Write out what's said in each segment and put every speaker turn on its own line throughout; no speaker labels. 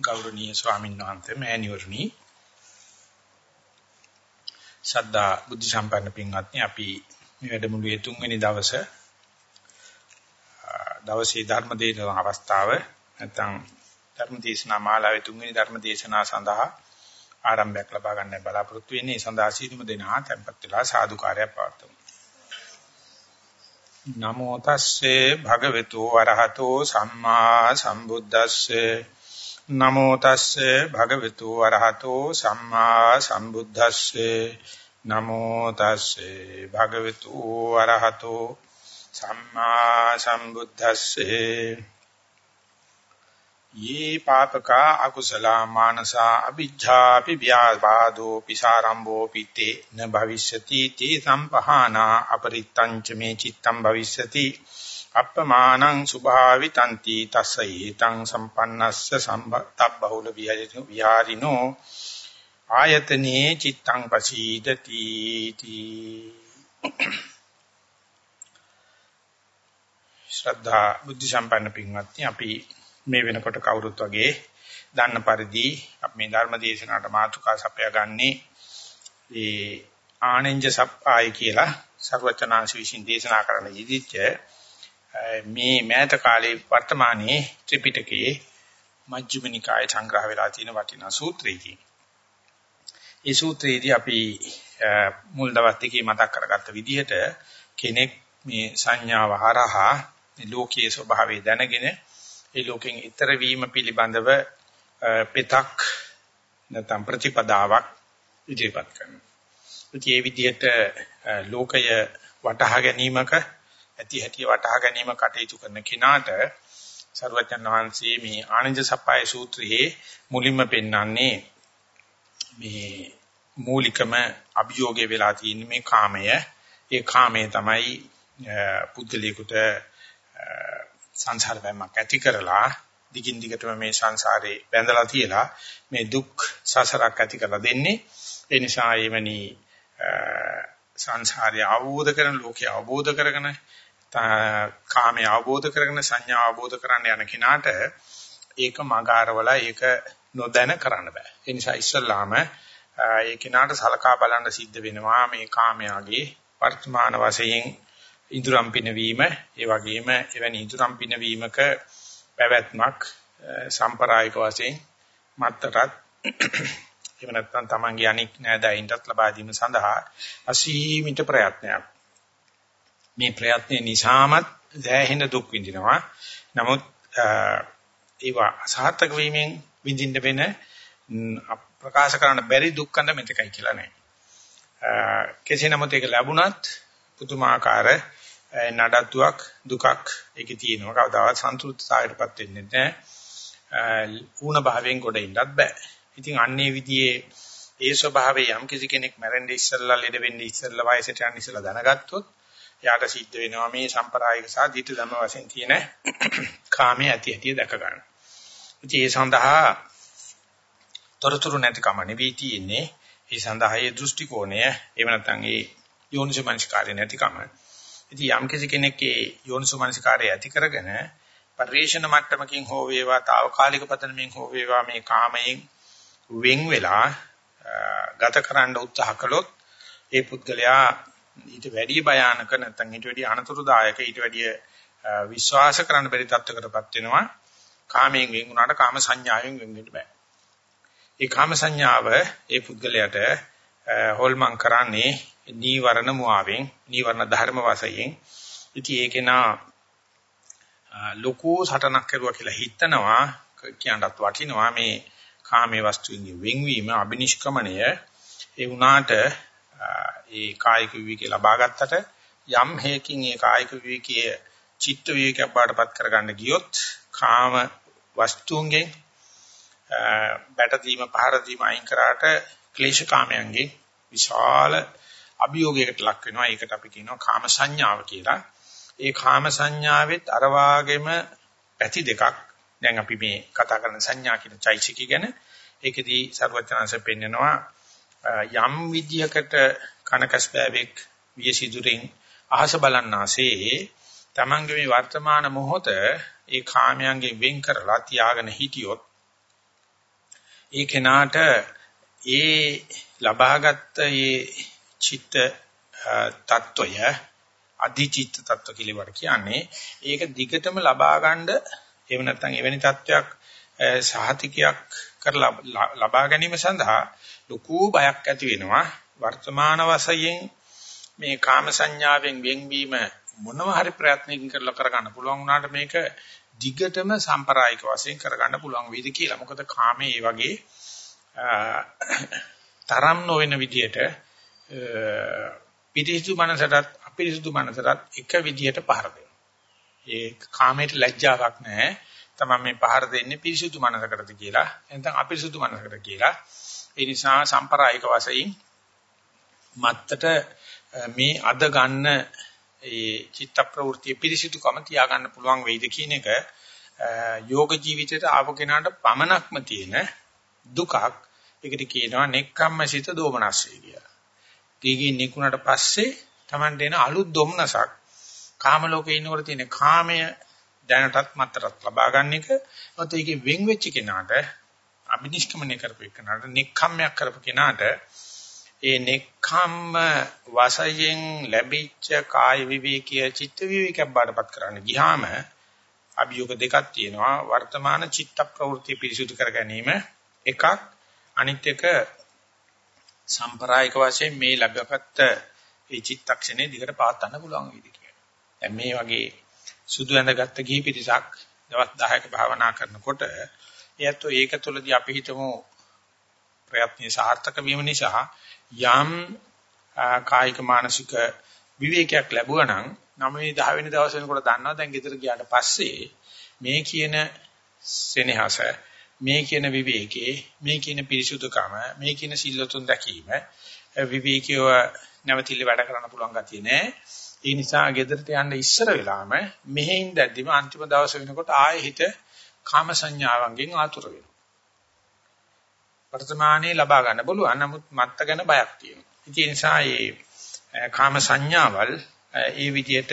ගෞරවනීය ස්වාමීන් වහන්සේ මෑණිවරණි ශ්‍රද්ධා බුද්ධ සම්පන්න පින්වත්නි අපි මේ වැඩමුළුවේ තුන්වෙනි දවසේ දවසේ ධර්ම දේශන අවස්ථාව නැත්නම් ධර්ම දේශනා මාලාවේ තුන්වෙනි ධර්ම දේශනාව සඳහා ආරම්භයක් ලබා ගන්න බලාපොරොත්තු වෙන්නේ. ඒ සඳහා සීලමු දෙනා tempත් වෙලා සාදුකාරයක් පවත්වමු. නමෝ තස්සේ භගවතු වරහතෝ සම්මා සම්බුද්දස්සේ නමෝ තස්සේ භගවතු වරහතෝ සම්මා සම්බුද්දස්සේ. නමෝ තස්සේ භගවතු වරහතෝ සම්මා සම්බුද්දස්සේ. යේ පාපකා අකුසලා මානසා අ비ජ්ජාපි ව්‍යාබාධෝ පිසාරම්භෝ පිත්තේ න භවිෂ්‍යති තේ සම්පහානා අපරිත්තං ච මේ චිත්තං භවිෂ්‍යති. අප්පමානං සුභාවිතಂತಿ තස්සයිතං සම්පන්නස්ස සම්බතබ්බහුල විහාරිනෝ ආයතනේ චිත්තං පසීදති තී. ශ්‍රද්ධා බුද්ධ සම්පන්න පින්වත්නි අපි මේ වෙනකොට කවුරුත් වගේ දන්න පරිදි අපි මේ ධර්ම දේශනාවට මාතෘකා සපයා ගන්නේ ඒ ආනෙන්ජ සප්පාය කියලා සර්වචනාංශ විසින් දේශනා කරන ඉදිච්ච මේ මෑත කාලේ වර්තමානයේ ත්‍රිපිටකයේ මජ්ක්‍ධිම නිකාය සංග්‍රහ වෙලා තියෙන වටිනා සූත්‍රයකින්. ඒ සූත්‍රයේදී අපි මුල් දවස් දෙකේ මතක් කරගත්ත විදිහට කෙනෙක් මේ සංඥාව හරහා ලෝකයේ ස්වභාවය දැනගෙන ඒ ලෝකෙන් ඈතර වීම පිළිබඳව පෙතක් නැත්නම් ප්‍රතිපදාවක් ඉදිරිපත් කරනවා. ඒ විදිහට ලෝකය වටහා ගැනීමක ඇති හැටි වටහා ගැනීම කටයුතු කරන කෙනාට සර්වඥන් වහන්සේ මේ ආනන්ද සප්පයි සූත්‍රයේ මුලින්ම පෙන්වන්නේ මේ මූලිකම අභියෝගය වෙලා තියෙන මේ කාමය. ඒ කාමය තමයි පුද්ගලයාට සංසාර බැම්මක් ඇති කරලා දිගින් දිගටම මේ සංසාරේ බැඳලා තියලා මේ දුක් සසරක් ඇති කරලා දෙන්නේ. ඒ නිසා එවැනි සංසාරය අවබෝධ කරන ලෝකය අවබෝධ කරගෙන කාමයේ අවබෝධ කරගෙන සංඥා අවබෝධ කරන්න යන කෙනාට ඒක මගාරවල ඒක නොදැන කරන්න බෑ. ඒ නිසා ඉස්සල්ලාම ඒ කෙනාට සලකා බලන්න සිද්ධ වෙනවා මේ කාමයාගේ වර්තමාන වශයෙන් ඉඳුරම් පිනවීම, ඒ වගේම එවැනි ඉඳුරම් පිනවීමක පැවැත්මක් සම්ප්‍රායික වශයෙන් මත්තරත් එහෙම නැත්නම් තමන්ගේ අනික් නෑදෑයින්ටත් ලබා දීම සඳහා අසීමිත ප්‍රයත්නයක්. මේ ප්‍රයත්නේ නිසාමත් දැහැහෙන දුක් විඳිනවා. නමුත් ඒවා අසහතක වීමෙන් විඳින්න වෙන ප්‍රකාශ කරන්න බැරි දුක්ඛඳ මෙතකයි කියලා නෑ. කෙසේ නමුත් ඒක ලැබුණත් පුදුමාකාර නඩත්තුවක් දුකක් ඒකේ තියෙනවා. කවදාවත් සන්තුෂ්ඨතාවයටපත් වෙන්නේ නැහැ. ඌණ භාවයෙන් ගොඩ ඉන්නත් බෑ. ඉතින් අන්නේ විදිහේ ඒ ස්වභාවයේ යම් කිසි කෙනෙක් මැරෙන්න ඉස්සෙල්ලා ලෙඩ වෙන්න ඉස්සෙල්ලා වයසට යන්න ඉස්සෙල්ලා දැනගත්තොත් යාට සිද්ධ වෙනවා මේ සම්ප්‍රායික සහ ධිට ධම වශයෙන් තියෙන කාමයේ ඇති ඇති දැක ගන්න. ඉතින් ඒ සඳහා තොරතුරු නැතිකම නෙවෙයි තියෙන්නේ. ඒ සඳහා ඒ දෘෂ්ටි කෝණය එහෙම නැත්නම් ඒ යෝනිසමනස්කාරය නැතිකම. ඉතින් යම් කිසි කෙනෙක් ඒ යෝනිසමනස්කාරය ඇති කරගෙන පරිේශන මට්ටමකින් හෝ වේවා తాවකාලික පතනමින් හෝ වේවා මේ කාමයෙන් වෙන් වෙලා ගත කරන්න උත්සාහ කළොත් ඒ පුද්ගලයා ඊට වැඩි භයානක නැත්නම් ඊට වැඩි අනතුරුදායක ඊට වැඩි විශ්වාස කරන්න බැරි තත්ත්වයකටපත් වෙනවා. කාමයෙන් වෙන් වුණාට කාම සංඥාවෙන් වෙන් වෙන්න බෑ. ඒ කාම සංඥාව ඒ පුද්ගලයාට හොල්මන් කරන්නේ නීවරණ මුවාවෙන් නීවරණ ධර්ම වශයෙන් ඉතින් ඒකේනා ලොකු සටනක් කරුවා කියලා හිතනවා කියනවත් වටිනවා. මේ කාමයේ වස්තුන්ගේ වෙන්වීම අබිනිෂ්ක්‍මණය ඒ වුණාට ඒ කායික විවිකේ ලබා ගත්තට යම් හේකින් ඒ කායික විවිකයේ චිත්ත විවිකයක් බාටපත් කරගන්න ගියොත් කාම වස්තුන්ගෙන් බැට දීම පහර දීම අයින් කරාට ක්ලේශ කාමයන්ගේ විශාල අභියෝගයකට ලක් වෙනවා. ඒකට අපි කියනවා කාම සංඥාව කියලා. ඒ කාම සංඥාවෙත් අර වාගේම පැති දෙකක් දැන් අපි මේ කතා කරන සංඥා කියන චෛසිකය ගැන ඒකෙදී සර්වඥාංශ පෙන්නනවා යම් විදියකට කනකස්බෑවෙක් වියසිදුරින් අහස බලන්නාසේ තමන්ගේ මේ වර්තමාන මොහොත ඒ කාමයන්ගෙන් වෙන් කරලා තියාගෙන හිටියොත් ඒ කෙනාට ඒ ලබාගත් ඒ චිත්ත තත්වය අධිචිත්ත තත්ව කියලා වට කියන්නේ ඒක දිගටම ලබා ගන්න එහෙම නැත්නම් එවැනි තත්වයක් සහතිකයක් කරලා ලබා ගැනීම සඳහා ලොකු බයක් ඇති වෙනවා වර්තමාන වශයෙන් මේ කාම සංඥාවෙන් වෙන්වීම මොනවා හරි ප්‍රයත්නකින් කරලා කරගන්න පුළුවන් වුණාට මේක දිගටම සම්ප්‍රායික වශයෙන් කරගන්න පුළුවන් වේද කියලා. මොකද කාමයේ ඒ වගේ තරම් නොවන විදියට පිරිසුදු මනසටත් අපිරිසුදු මනසටත් එක විදියට පහර දෙනවා. ඒ කාමයට ලැජ්ජාවක් නැහැ. තමයි මේ පහර දෙන්නේ පිරිසුදු මනසකටද කියලා. එතන අපිරිසුදු මනසකට කියලා. ඒ නිසා සම්ප්‍රායික වශයෙන් මත්තට මේ අද ගන්න ඒ චිත්ත ප්‍රවෘත්ති පිරිසිදුකම තියාගන්න පුළුවන් වෙයිද කියන එක යෝග ජීවිතයට ආපු කෙනාට පමනක්ම තියෙන දුකක් ඒකට කියනවා නෙක්ඛම්මසිත දෝමනස්සය කියලා. කීකින් නිකුණට පස්සේ Tamante එන අලුත් දොම්නසක් කාම ලෝකේ ඉන්නකොට තියෙන කාමය දැනටත් මතරත් ලබා ගන්න එක. ඔත ඒකේ වෙන් වෙච්ච කෙනාට අබිනිෂ්ක්‍මණය කරපු කෙනාට නෙක්ඛම්මයක් කරපු කෙනාට ඒ නෙක්ඛම්ම වශයෙන් ලැබිච්ච කාය විවේකීය චිත්ත විවේකයක් බාටපත් කරන්න ගියාම අභියෝග දෙකක් තියෙනවා වර්තමාන චිත්ත ප්‍රවෘත්ති පිරිසුදු කර ගැනීම එකක් අනිත් එක සම්ප්‍රායික වශයෙන් මේ ලැබගත් ඒ චිත්තක්ෂණේ දිගට පාත්තන්න පුළුවන් වේද කියලා. දැන් මේ වගේ සුදු ඇඳගත්ත ගිහි පිරිසක් දවස් 10ක භාවනා කරනකොට එයත් ඒක තුළදී අපි හිතමු ප්‍රයත්නයේ සාර්ථක වීම නිසා යම් කායික මානසික විවේකයක් ලැබුවා නම් 9 10 වෙනි දවස් වෙනකොට දන්නවා දැන් ගෙදර ගියාට පස්සේ මේ කියන සෙනෙහස මේ කියන විවේකේ මේ කියන පිරිසුදුකම මේ කියන සිල්ලතුන් දැකීම විවේකීව නැවතිලි වැඩ කරන්න පුළුවන් ගතිය නෑ. ඒ නිසා ගෙදරට යන්න ඉස්සර වෙලාම මෙහෙන් දැද්දිම අන්තිම දවස් වෙනකොට ආයෙ හිත කාම සංඥාවන්ගෙන් ආතුර වෙනවා වර්තමානයේ ලබා ගන්න බලුවා. නමුත් මත්ත ගැන බයක් තියෙනවා. ඒ නිසා මේ කාම සංඥාවල් ඒ විදිහට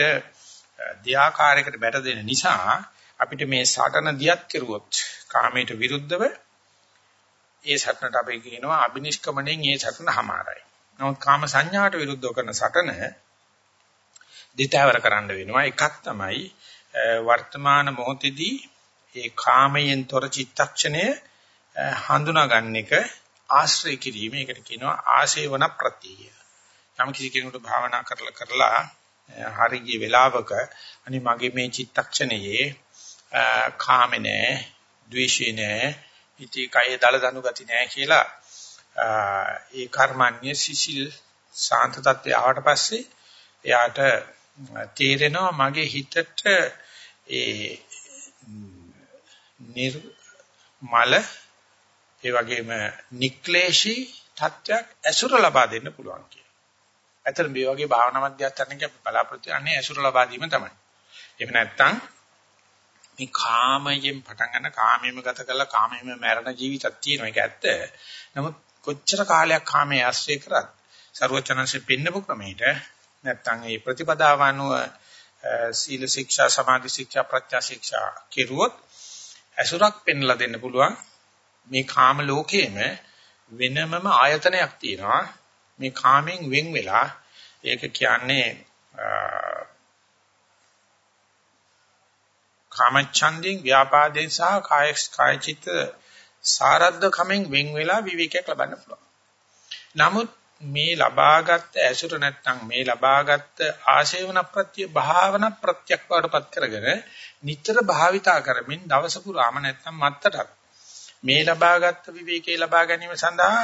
දෙආකාරයකට බැට දෙන නිසා අපිට මේ සටන දියත් කෙරුවොත් කාමයට විරුද්ධව ඒ සටනට අපි කියනවා අබිනිෂ්ක්‍මණයෙන් ඒ සටන හමාරයි. නමුත් කාම සංඥාට විරුද්ධව කරන සටන දෙතවර කරන්න වෙනවා. එකක් තමයි වර්තමාන මොහොතේදී ඒ කාමයෙන් තොර චිත්තක්ෂණය හඳුනා ගන්න එක ආශ්‍රය කිරීම. ඒකට කියනවා ආශේවන ප්‍රත්‍යය. යම් කිසි කෙනෙකුට භාවනා කරලා කරලා හරි ගිය වෙලාවක අනි මගේ මේ චිත්තක්ෂණයේ කාමේ නෑ, ද්වේෂේ නෑ, ඉති කය දල දනු ගති නෑ කියලා ඒ කර්මන්නේ සිසිල් සාන්ත තත්ත්වයට ආවට පස්සේ එයාට තේරෙනවා මගේ හිතට ඒ නිර්මල ඒ වගේම නික්ලේශී තත්ත්වයක් ඇසුර ලබා දෙන්න පුළුවන් කියලා. ඇත්තට මේ වගේ භාවනා මධ්‍යස්ථානක අපි බලාපොරොත්තු වෙන්නේ ඇසුර ලබා දීම තමයි. එහෙම නැත්නම් මේ කාමයෙන් පටන් ගන්න කාමයෙන් ගත කරලා කාමයෙන් මැරෙන ජීවිතයක් තියෙනවා ඒක ඇත්ත. නමුත් කොච්චර කාලයක් කාමයේ ආශ්‍රය කරත් ਸਰවචනanse පින්නපු ක්‍රමයට නැත්නම් මේ ප්‍රතිපදාව අනුව සීල ශික්ෂා සමාධි ශික්ෂා ප්‍රත්‍යා ශික්ෂා කෙරුවොත් ඇසුරක් පෙන්ලා දෙන්න පුළුවන් මේ කාම ලෝකයේම වෙනමම ආයතනයක් තියෙනවා මේ කාමෙන් වෙන් වෙලා ඒක කියන්නේ කාමච්ඡන්දෙන් ව්‍යාපාදයෙන් සහ කාය කාය චිත්ත සාරද්ද කමෙන් වෙන් වෙලා විවේකයක් ලබන්න පුළුවන්. නමුත් මේ ලබාගත් ඇසුර නැත්නම් මේ ලබාගත් ආශේවන ප්‍රත්‍ය භාවන ප්‍රත්‍යක් වඩපත් කරගෙන නිතර භාවිතා කරමින් දවස පුරාම නැත්නම් මත්තටත් මේ ලබාගත් විවේකේ ලබා ගැනීම සඳහා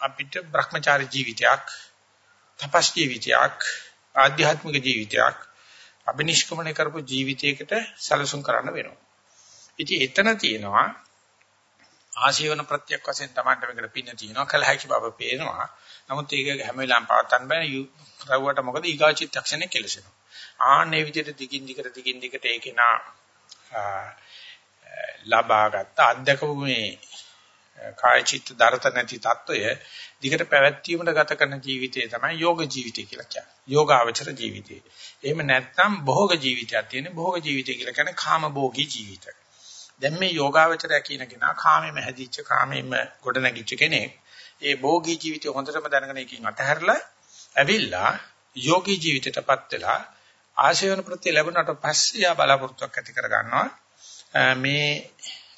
අපිට Brahmachari ජීවිතයක්, තපස් ජීවිතයක්, ආධ්‍යාත්මික ජීවිතයක් අබිනිෂ්ක්‍මණය කරපු ජීවිතයකට සැලසුම් කරන්න වෙනවා. ඉතින් එතන තියෙනවා ආශීවන ප්‍රත්‍යක් වශයෙන් Tamanට මේකට පින්න තියෙනවා කලහයි බව පේනවා. නමුත් ඒක හැම වෙලාවෙම පවත්වන්න බෑ. කරවුවට මොකද ඊගා චිත්තක්ෂණේ කෙලසෙනවා. ආන්නේ විදිහට දිගින් දිගට දිගින් දිගට ඒකේ නා ලබාගත් අධ්‍යක්ෂ මේ කාය චිත්ත දරත නැති తত্ত্বය දිගට පැවැත්වීමට ගත කරන ජීවිතය තමයි යෝග ජීවිතය කියලා කියන්නේ. යෝගාවචර ජීවිතය. එහෙම නැත්නම් භෝග ජීවිතයක් තියෙන භෝග ජීවිතය කියලා කියන්නේ කාම භෝගී ජීවිතය. දැන් මේ යෝගාවචරය කියන කෙනා කාමෙම හැදිච්ච කාමෙම ගොඩ නැගිච්ච කෙනෙක්. ඒ භෝගී ජීවිතය හොඳටම දැනගෙන ඒකින් අතහැරලා ඇවිල්ලා යෝගී ජීවිතයටපත් වෙලා ආශයන ප්‍රති ලැබුණාට පස්සේ යා බලාපොරොත්තුක් ඇති කර ගන්නවා. මේ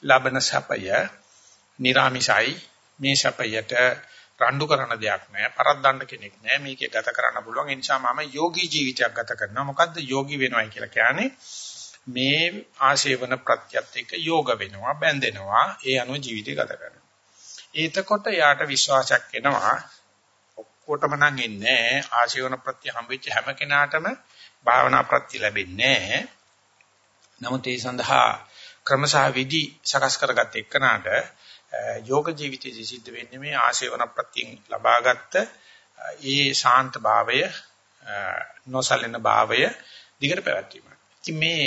ලබන සපය නිර්ාමිසයි. මේ සපයට රණ්ඩු කරන දෙයක් නෑ පරද්දන්න කෙනෙක් නෑ. මේකේ ගත කරන්න පුළුවන්. ඒ නිසා මම යෝගී ජීවිතයක් ගත කරනවා. මොකද්ද යෝගී වෙනවයි කියලා කියන්නේ? මේ ආශේවන ප්‍රත්‍යත් එක්ක යෝග වෙනවා බැඳෙනවා. ඒ අනුව ජීවිතය ගත කරනවා. එතකොට යාට විශ්වාසයක් එනවා. ඔක්කොටම නම් එන්නේ ආශේවන ප්‍රත්‍ය හම්බෙච්ච හැම කෙනාටම භාවනා ප්‍රත්‍ය ලැබෙන්නේ නමුත් ඒ සඳහා ක්‍රමසහ විදි සකස් කරගත් එක්කනට යෝග ජීවිතයේ සිද්ධ වෙන්නේ මේ ආශේවන ප්‍රත්‍යයෙන් ලබාගත් ඒ ශාන්ත භාවය නොසලෙන භාවය දිගට පැවැත්වීම. ඉතින් මේ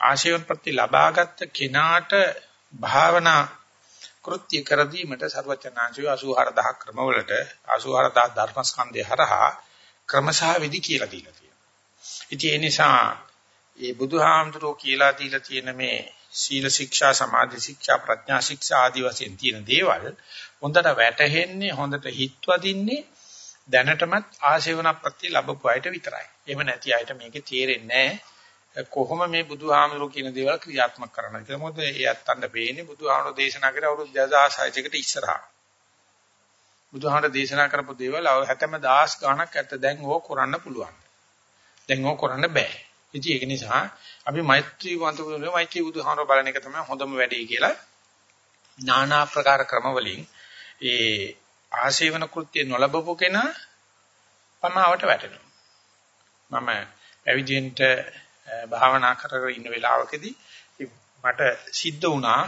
ආශේවන ප්‍රත්‍ය ලබාගත් කෙනාට භාවනා කෘත්‍ය කර දීමට සර්වචනාංශය 84000 ක්‍රමවලට 84000 ධර්මස්කන්ධය හරහා ක්‍රමසහ විදි කියලා දීලා තියෙනවා. ඉතින් ඒ නිසා මේ බුදුහාමුදුරුවෝ කියලා දීලා තියෙන මේ සීල ශික්ෂා සමාධි ශික්ෂා ප්‍රඥා ශික්ෂා ආදී වශයෙන් තියෙන දේවල් හොඳට වැටහෙන්නේ හොඳට හිත්වදින්නේ දැනටමත් ආශේවන ප්‍රති ලැබපු අයට විතරයි. එහෙම නැති අයට මේකේ තේරෙන්නේ කොහොම මේ බුදුහාමුදුරුවෝ කියන දේවල් ක්‍රියාත්මක කරනවා කියලා. මොකද ඒ අත්තන්ට පේන්නේ බුදුහාමුදුරුවෝ දේශනා කරේ අවුරුදු 2600කට ඉස්සරහා. බුදුහාමුදුරුවෝ දේශනා කරපු දේවල් හැතැම්ම දහස් ගණක් ඇත්ත දැන් ඕක කරන්න පුළුවන්. දැන් ඕක කරන්න බෑ. ඉතින් ඒක නිසා අපි මෛත්‍රී වන්තුනේ මෛත්‍රී බුදුහාමර බලන එක තමයි හොඳම වැඩේ කියලා নানা ආකාර ක්‍රම වලින් ඒ ආශේවන කෘත්‍ය නොලබපු කෙනා පමාවට වැටෙනවා. මම පැවිදිෙන්ට භාවනා කරගෙන ඉන්න වෙලාවකදී මට සිද්ධ වුණා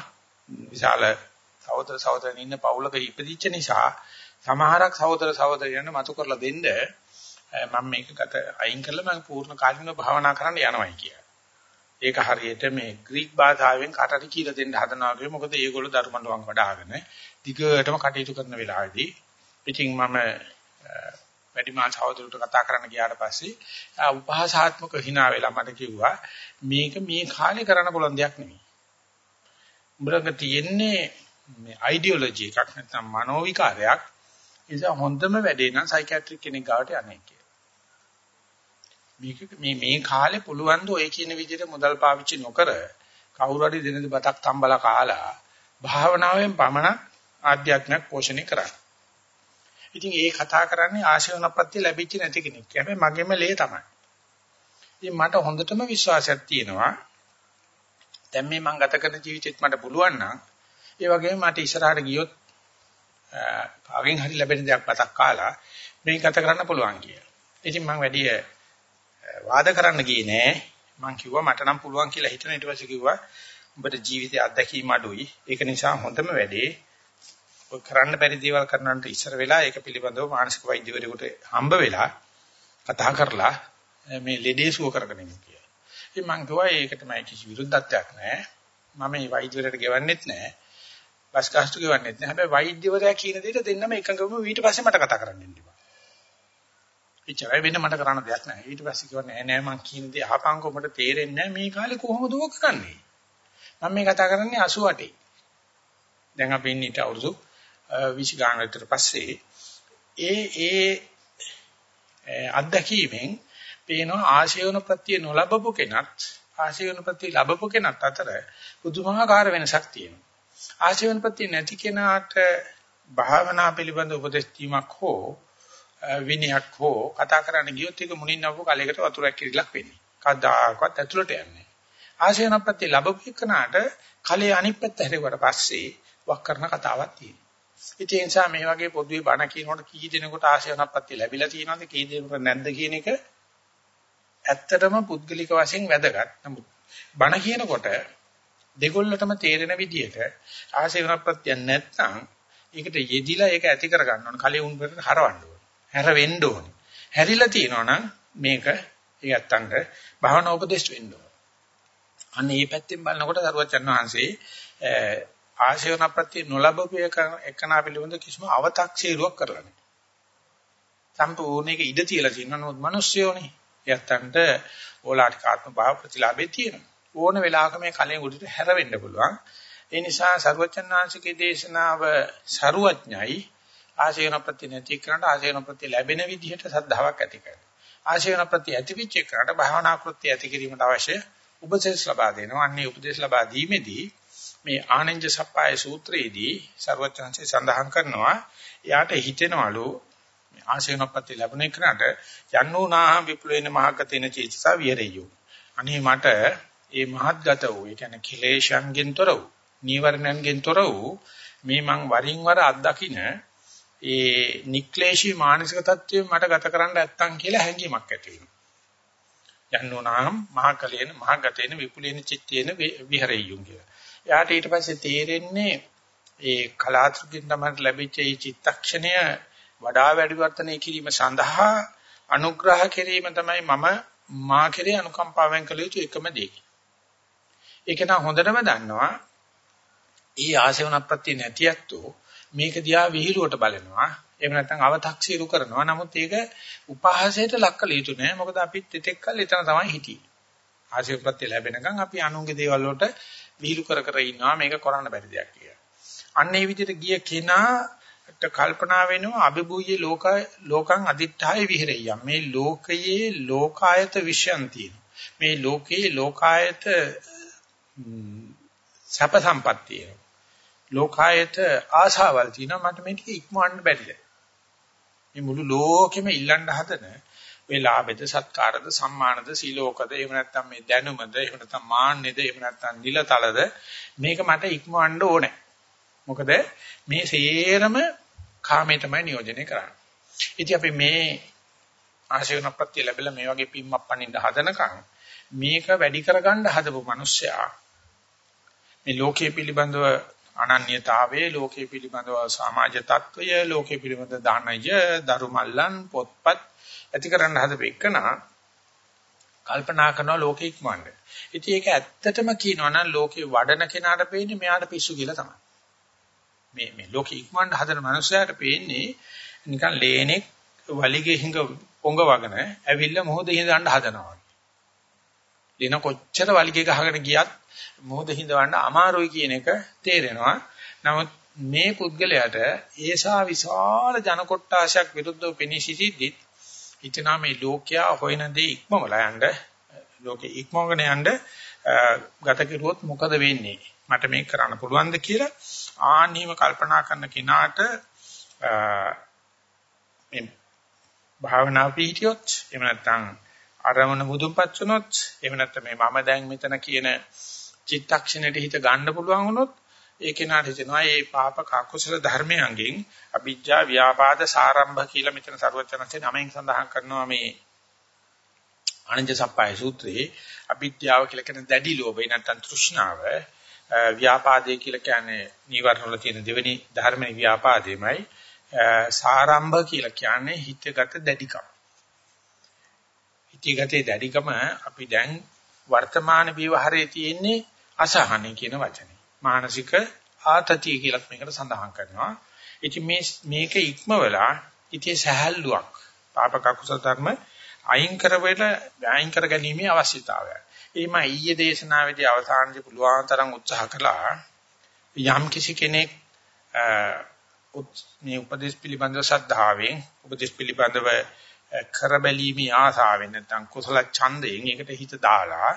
විශාල සහෝදර සහෝදරයන් ඉන්න පවුලක ඉපදිච්ච නිසා සමහරක් සහෝදර සහෝදරයන් මතු කරලා දෙන්න මම මේක ගත අයින් කරලා මම පූර්ණ කාලිනව භාවනා කරන්න යනවායි කියලා. ඒක හරියට මේ ග්‍රීක භාෂාවෙන් කටට කියලා දෙන්න හදනවා වගේ මොකද ඒගොල්ලෝ ධර්මණුවන් වඩ아가න දිගටම කටයුතු කරන වෙලාවේදී ඉතින් මම වැඩිමාල් සහෝදරට කතා කරන්න ගියාට පස්සේ උපහාසාත්මක hina වෙලා මට කිව්වා මේක මේ කාලේ කරන්න පුළුවන් දෙයක් නෙමෙයි. උඹලක තියෙන්නේ මේ අයිඩියොලොජි එකක් නැත්නම් මනෝ විකාරයක්. ඒ නිසා හොඳම වැඩේ නම් සයිකියාට්‍රික් කෙනෙක් ගාවට යන්නේ කියලා. මේක මේ මේ කාලේ පුළුවන් ද ඔය කියන විදිහට මුදල් පාවිච්චි නොකර කවුරු හරි දිනද බතක් තම්බලා කාලා භාවනාවෙන් පමණක් ආධ්‍යාත්මයක් පෝෂණය කරන්න. ඉතින් ඒ කතා කරන්නේ ආශිර්වාදපත්ති ලැබිච්ච නැති කෙනෙක්. හැබැයි මගේම ලේ තමයි. ඉතින් මට හොඳටම විශ්වාසයක් තියෙනවා. දැන් මේ මම ගත කරන ජීවිතෙත් මට පුළුවන් නම් ඒ වගේම මට ඉස්සරහට ගියොත් කාගෙන් හරි ලැබෙන දෙයක් පතක් කාලා මේක ගත කරන්න පුළුවන් කියලා. ඉතින් මම වැඩි වාද කරන්න ගියේ නෑ. මං කිව්වා මට නම් පුළුවන් කියලා හිතන ඊට පස්සේ කිව්වා උඹට ජීවිතයේ අත්දැකීම් අඩුයි. ඒක නිසා හොඳම වැඩේ ඔය කරන්න බැරි දේවල් කරනන්ට ඉස්සර වෙලා ඒක පිළිබඳව මානසික වෛද්‍යවරයෙකුට හම්බ වෙලා කතා කරලා මේ ලෙඩේ සුව කරගෙන ඉන්න කියලා. ඉතින් මං කිව්වා ඒකට මම කිසි විරුද්ධත්වයක් නෑ. මම මේ වෛද්‍යවරයට ගෙවන්නෙත් නෑ. බස් කාස්ට් ගෙවන්නෙත් නෑ. හැබැයි වෛද්‍යවරයා කියන දෙයට දෙන්නම එකඟවම ඊට පස්සේ මට කතා කරන්න ඉන්න එච්චරයි වෙන මට කරන්න දෙයක් නැහැ. ඊට පස්සේ කිව්වා නෑ නෑ මං කියන දේ අහපන්කො මට තේරෙන්නේ නෑ මේ කාලේ කොහොමද ඕක කරන්නේ. මම මේ කතා කරන්නේ 88. දැන් අපි ඉන්නේ ඊට අවුරුදු 20 ගානක් විතර පස්සේ ඒ ඒ අත්දැකීමෙන් පේනවා ආශයන ප්‍රත්‍ය නොලබපු කෙනත් ආශයන ප්‍රත්‍ය ලැබපු කෙනත් අතර පුදුමාකාර වෙනසක් තියෙනවා. ආශයන ප්‍රත්‍ය නැති කෙනාට භාවනා පිළිබඳ උපදෙස් දීමක් හෝ විනයක් හෝ කතා කරන්න ගියොත් ඒක මුණින් නවපු කලයකට වතුරක් කිරිලක් වෙන්නේ. කවදාකවත් ඇතුළට යන්නේ. ආශයනප්‍රත්‍ය ලැබපු එකනට කලයේ අනිත් පැත්ත හැරෙවට පස්සේ වක් කරන කතාවක් තියෙනවා. ඒ නිසා මේ වගේ පොදුවේ බණ කියනකොට කී දෙනෙකුට ආශයනප්‍රත්‍ය ලැබිලා තියෙනවද කී දෙනෙකුට නැද්ද කියන එක ඇත්තටම පුද්ගලික වශයෙන් වැදගත්. නමුත් බණ කියනකොට දෙගොල්ලටම තේරෙන විදිහට ආශයනප්‍රත්‍ය නැත්නම් ඒකට යෙදිලා ඒක ඇති කරගන්න ඕන. කලයේ උන් වලට හරවන්න ඕන. හැර වෙන්න ඕනේ. හැරිලා තියෙනවා නම් මේක ඒ ඇත්තන්ට භවනා උපදේශ වෙන්න ඕන. අන්න මේ පැත්තෙන් බලනකොට සරුවචන් වහන්සේ ආශේවන ප්‍රති නොලබපු එකනා පිළිබඳ කිසිම අව탁සීරුවක් කරලා නැහැ. සම්පූර්ණ එක ඉඩ තියලා තියෙනවා නමුත් මිනිස්සුයෝනේ. යත්තන්ට ඕලාටික ආත්ම භාව ප්‍රතිලාභේ තියෙනවා. ඕන වෙලාවක මේ කලින් උඩට හැරෙන්න පුළුවන්. ඒ නිසා සර්වචන්නාංශිකේ දේශනාව ਸਰුවඥයි ආශේවන ප්‍රති නැති කරන්න ආශේවන ප්‍රති ලැබෙන විදිහට සද්ධාාවක් ඇති කරනවා. ආශේවන ප්‍රති ඇතිවිච්ච කරාට භාවනා කෘත්‍ය ඇති කිරීමට අවශ්‍ය උපදේශ ලබා දෙනවා. අන්නේ උපදේශ ලබා දීමේදී මේ ආනන්ද සප්පාය සූත්‍රයේදී ਸਰවඥාන්සේ සඳහන් කරනවා එයාට හිතෙනවලු ආශේනපති ලැබුණේ කරාට යන්නෝනාහ විප්ලවේන මහගතේන චේතස විහෙරියෝ අනේ මට ඒ මහත්ගත වූ ඒ කියන්නේ කිලේශයන්ගෙන් තොර වූ නීවරණයන්ගෙන් තොර වූ මේ මං වරින් වර අත්දකින ඒ නික්ලේශී මානසික தත්ත්වය මට ගත කරන්න නැත්තම් කියලා හැඟීමක් ඇති වෙනවා. යන්නෝනාම් මහකලේන මහගතේන විපුලේන චිත්තේන විහෙරියෝ කියලා. එයාට ඊට පස්සේ තේරෙන්නේ ඒ කලාතුරකින් තමයි ලැබිච්ච මේ චිත්තක්ෂණය වඩා වැඩි වර්ධනය කිරීම සඳහා අනුග්‍රහ කිරීම තමයි මම මා කෙරේ අනුකම්පාවෙන් කළ යුතු එකම දේ. ඒක නම් හොඳටම දන්නවා. ඊ ආසේවන ප්‍රත්‍ය නැතියත්ෝ මේක දිහා විහිළුවට බලනවා. එහෙම නැත්නම් අව탁සීරු කරනවා. නමුත් ඒක උපහාසයට ලක් කළ යුතු නෑ. මොකද අපිත් එතෙක් කල් එතන තමයි හිටියේ. ආශීර්වාද ප්‍රත්‍ය ලැබෙනකන් අපි අනුන්ගේ දේවල් වලට විහිළු කර කර ඉන්නවා. මේක කරන්න බැරි දෙයක් කියලා. අන්න ඒ විදිහට ගිය කෙනා කල්පනා වෙනවා අභිභූයේ ලෝක ලෝකං අදිත්‍යාය විහෙරියම් මේ ලෝකයේ ලෝකායත විශ්යන් තියෙනවා. මේ ලෝකයේ ලෝකායත සැප සම්පත්තිය ලෝකායත ආශාවල් තියෙනවා. මට මේක ඉක්මවන්න බැරිද? මේ මුළු ලෝකෙම ඉල්ලන්න හදන මේ ලාභෙද සත්කාරද සම්මානද සීලෝකද එහෙම නැත්නම් මේ දැනුමද එහෙම නැත්නම් මාන්නේද එහෙම නැත්නම් නිලතලද මේක මට ඉක්මවන්න ඕනේ මොකද මේ සේරම කාමයේ තමයි නියෝජනය කරන්නේ. ඉතින් අපි මේ ආශේවන ප්‍රත්‍ය ලැබිලා මේ වගේ පිම්මක් පනින්න හදනකම් මේක වැඩි කරගන්න හදපු මිනිස්සයා මේ ලෝකයේ පිළිබඳව අනන්‍යතාවයේ ලෝකයේ පිළිබඳව සමාජ තත්වය ලෝකයේ පිළිබඳ දානය දරුමල්ලන් පොත්පත් ඇති කරන්න හදපෙකනා කල්පනා කරනවා ලෝකෙ ඉක්මවන්න. ඉතින් ඒක ඇත්තටම කියනවා නම් ලෝකේ වඩන කෙනාට පේන්නේ මෙයාට පිස්සු කියලා තමයි. මේ මේ ලෝකෙ ඉක්මවන්න හදන මනුස්සයාට පේන්නේ නිකන් ලේනෙක් වලිගේ හිඟ පොඟ වගන ඇවිල්ලා මොහොත හිඳවන්න හදනවා. ලේන කොච්චර වලිගේ ගහගෙන ගියත් මොහොත හිඳවන්න අමාරුයි කියන එක තේරෙනවා. නමුත් මේ පුද්ගලයාට ඒසා විශාල ජන කොට්ටාශයක් විරුද්ධව පෙනී සිටිද්දි හිතනා මේ ලෝකයා හොයන දේ ඉක්මවලා යන්න ලෝකෙ ඉක්මවගෙන යන්න ගත කෙරුවොත් මොකද වෙන්නේ මට මේක කරන්න පුළුවන්ද කියලා ආනීම කල්පනා කරන කෙනාට මේ භාවනා පිහිටියොත් එහෙම නැත්නම් අරමුණ මුදුන්පත් වුණොත් එහෙම නැත්නම් මේ මම දැන් මෙතන කියන චිත්තක්ෂණයට හිත ගන්න පුළුවන් වුණොත් ඒ කෙනාට හිතෙනවා මේ පාපක අකුසල ධර්මයන්ගෙන් අ비ජ්ජා ව්‍යාපාද සාරම්භ කියලා මෙතන සරුවචනන්සේ නමෙන් සඳහන් කරනවා මේ ආනන්ද සප්පයි සූත්‍රයේ අවිද්‍යාව කියලා කියන දැඩි ලෝභය නැත්නම් තෘෂ්ණාව ව්‍යාපාදේ කියලා කියන්නේ නීවරණ වල තියෙන දෙවෙනි ධර්මයේ ව්‍යාපාදෙමයි සාරම්භ කියලා කියන්නේ හිතගත දැඩිකම. හිතගතේ දැඩිකම අපි දැන් වර්තමාන විවහාරයේ තියෙන්නේ අසහනෙ කියන වචනේ. මානසික ආතතිය කියලා මේකට සඳහන් කරනවා. ඉතින් මේ මේක ඉක්මවලා ඉතේ සහැල්ලුවක් පාපක කුසල ධර්ම අයින් කරවෙල අයින් කර ගැනීමේ අවශ්‍යතාවයයි. එහෙම ඊයේ දේශනාවේදී අවසානයේ පුළුවන් තරම් උත්සාහ කළා යම් කිසි කෙනෙක් මේ උපදේශ පිළිබඳව ශ්‍රද්ධාවෙන් උපදේශ පිළිබඳව කරබැලීමේ ආසාවෙන් නැත්නම් කුසල ඡන්දයෙන් ඒකට හිත දාලා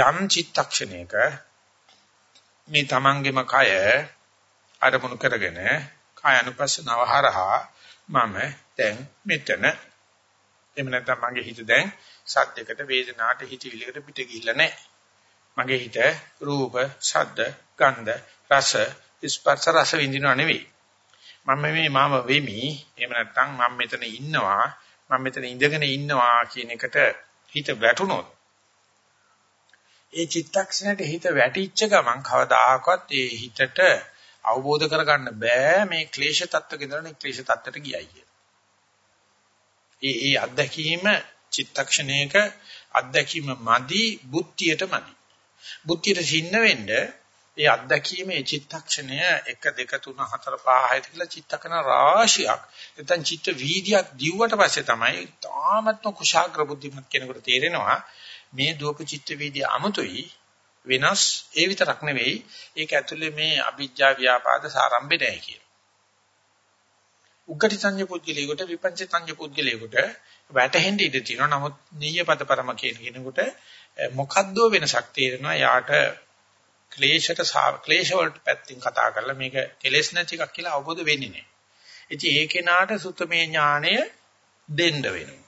යම් චිත්තක්ෂණයක මේ තමන්ගේම කය අරමුණු කරගෙන කාය අනුපස්සනාව හරහා මම දැන් මෙතන එහෙම නැත්නම් මගේ හිත දැන් සද්දයකට වේදනාවට හිතවිල්ලකට පිට ගිහිල්ලා නැහැ. මගේ හිත රූප, ශබ්ද, ගන්ධ, රස, ස්පර්ශ රස විඳිනව නෙවෙයි. මම මේ මම වෙමි. එහෙම නැත්නම් මම මෙතන ඉන්නවා. මම මෙතන ඉඳගෙන ඉන්නවා කියන එකට හිත වැටුනොත් ඒ චිත්තක්ෂණයට හිත වැටිච්ච ගමන් කවදාකවත් ඒ හිතට අවබෝධ කරගන්න බෑ මේ ක්ලේශ තත්ත්වක ඉඳලා ක්ලේශ තත්ත්වයට ගියයි කිය. ඒ ඒ අත්දැකීම චිත්තක්ෂණයක අත්දැකීම මදි බුද්ධියට මදි. බුද්ධියට සින්න වෙන්න ඒ අත්දැකීම ඒ චිත්තක්ෂණය 1 2 3 4 5 6 කියලා චිත්තකන රාශියක් නැත්නම් චිත්ත වීදියක් දිව්වට පස්සේ තමයි තාමත්ම කුශාග්‍ර බුද්ධිමත් කෙනෙකුට තේරෙනවා මේ දෝප චිත්ත වීදිය අමුතුයි වෙනස් ඒ විතරක් නෙවෙයි ඒක ඇතුලේ මේ අවිජ්ජා ව්‍යාපාද සාරම්භේ නැහැ කියන. උග්ගටි සංජ පුද්ගලයෙකුට විපංච සංජ පුද්ගලයෙකුට වැටහෙන්න ඉඩ තියෙනවා. නමුත් නීයපද පරම කියන කෙනෙකුට මොකද්දෝ වෙනසක් තේරෙනවා. යාට ක්ලේශයට ක්ලේශ වලට පැත්තෙන් කතා කරලා මේක කෙලෙස් නැති එකක් කියලා අවබෝධ වෙන්නේ නැහැ. ඉතින් ඒ කෙනාට සුතමේ ඥාණය දෙන්න වෙනවා.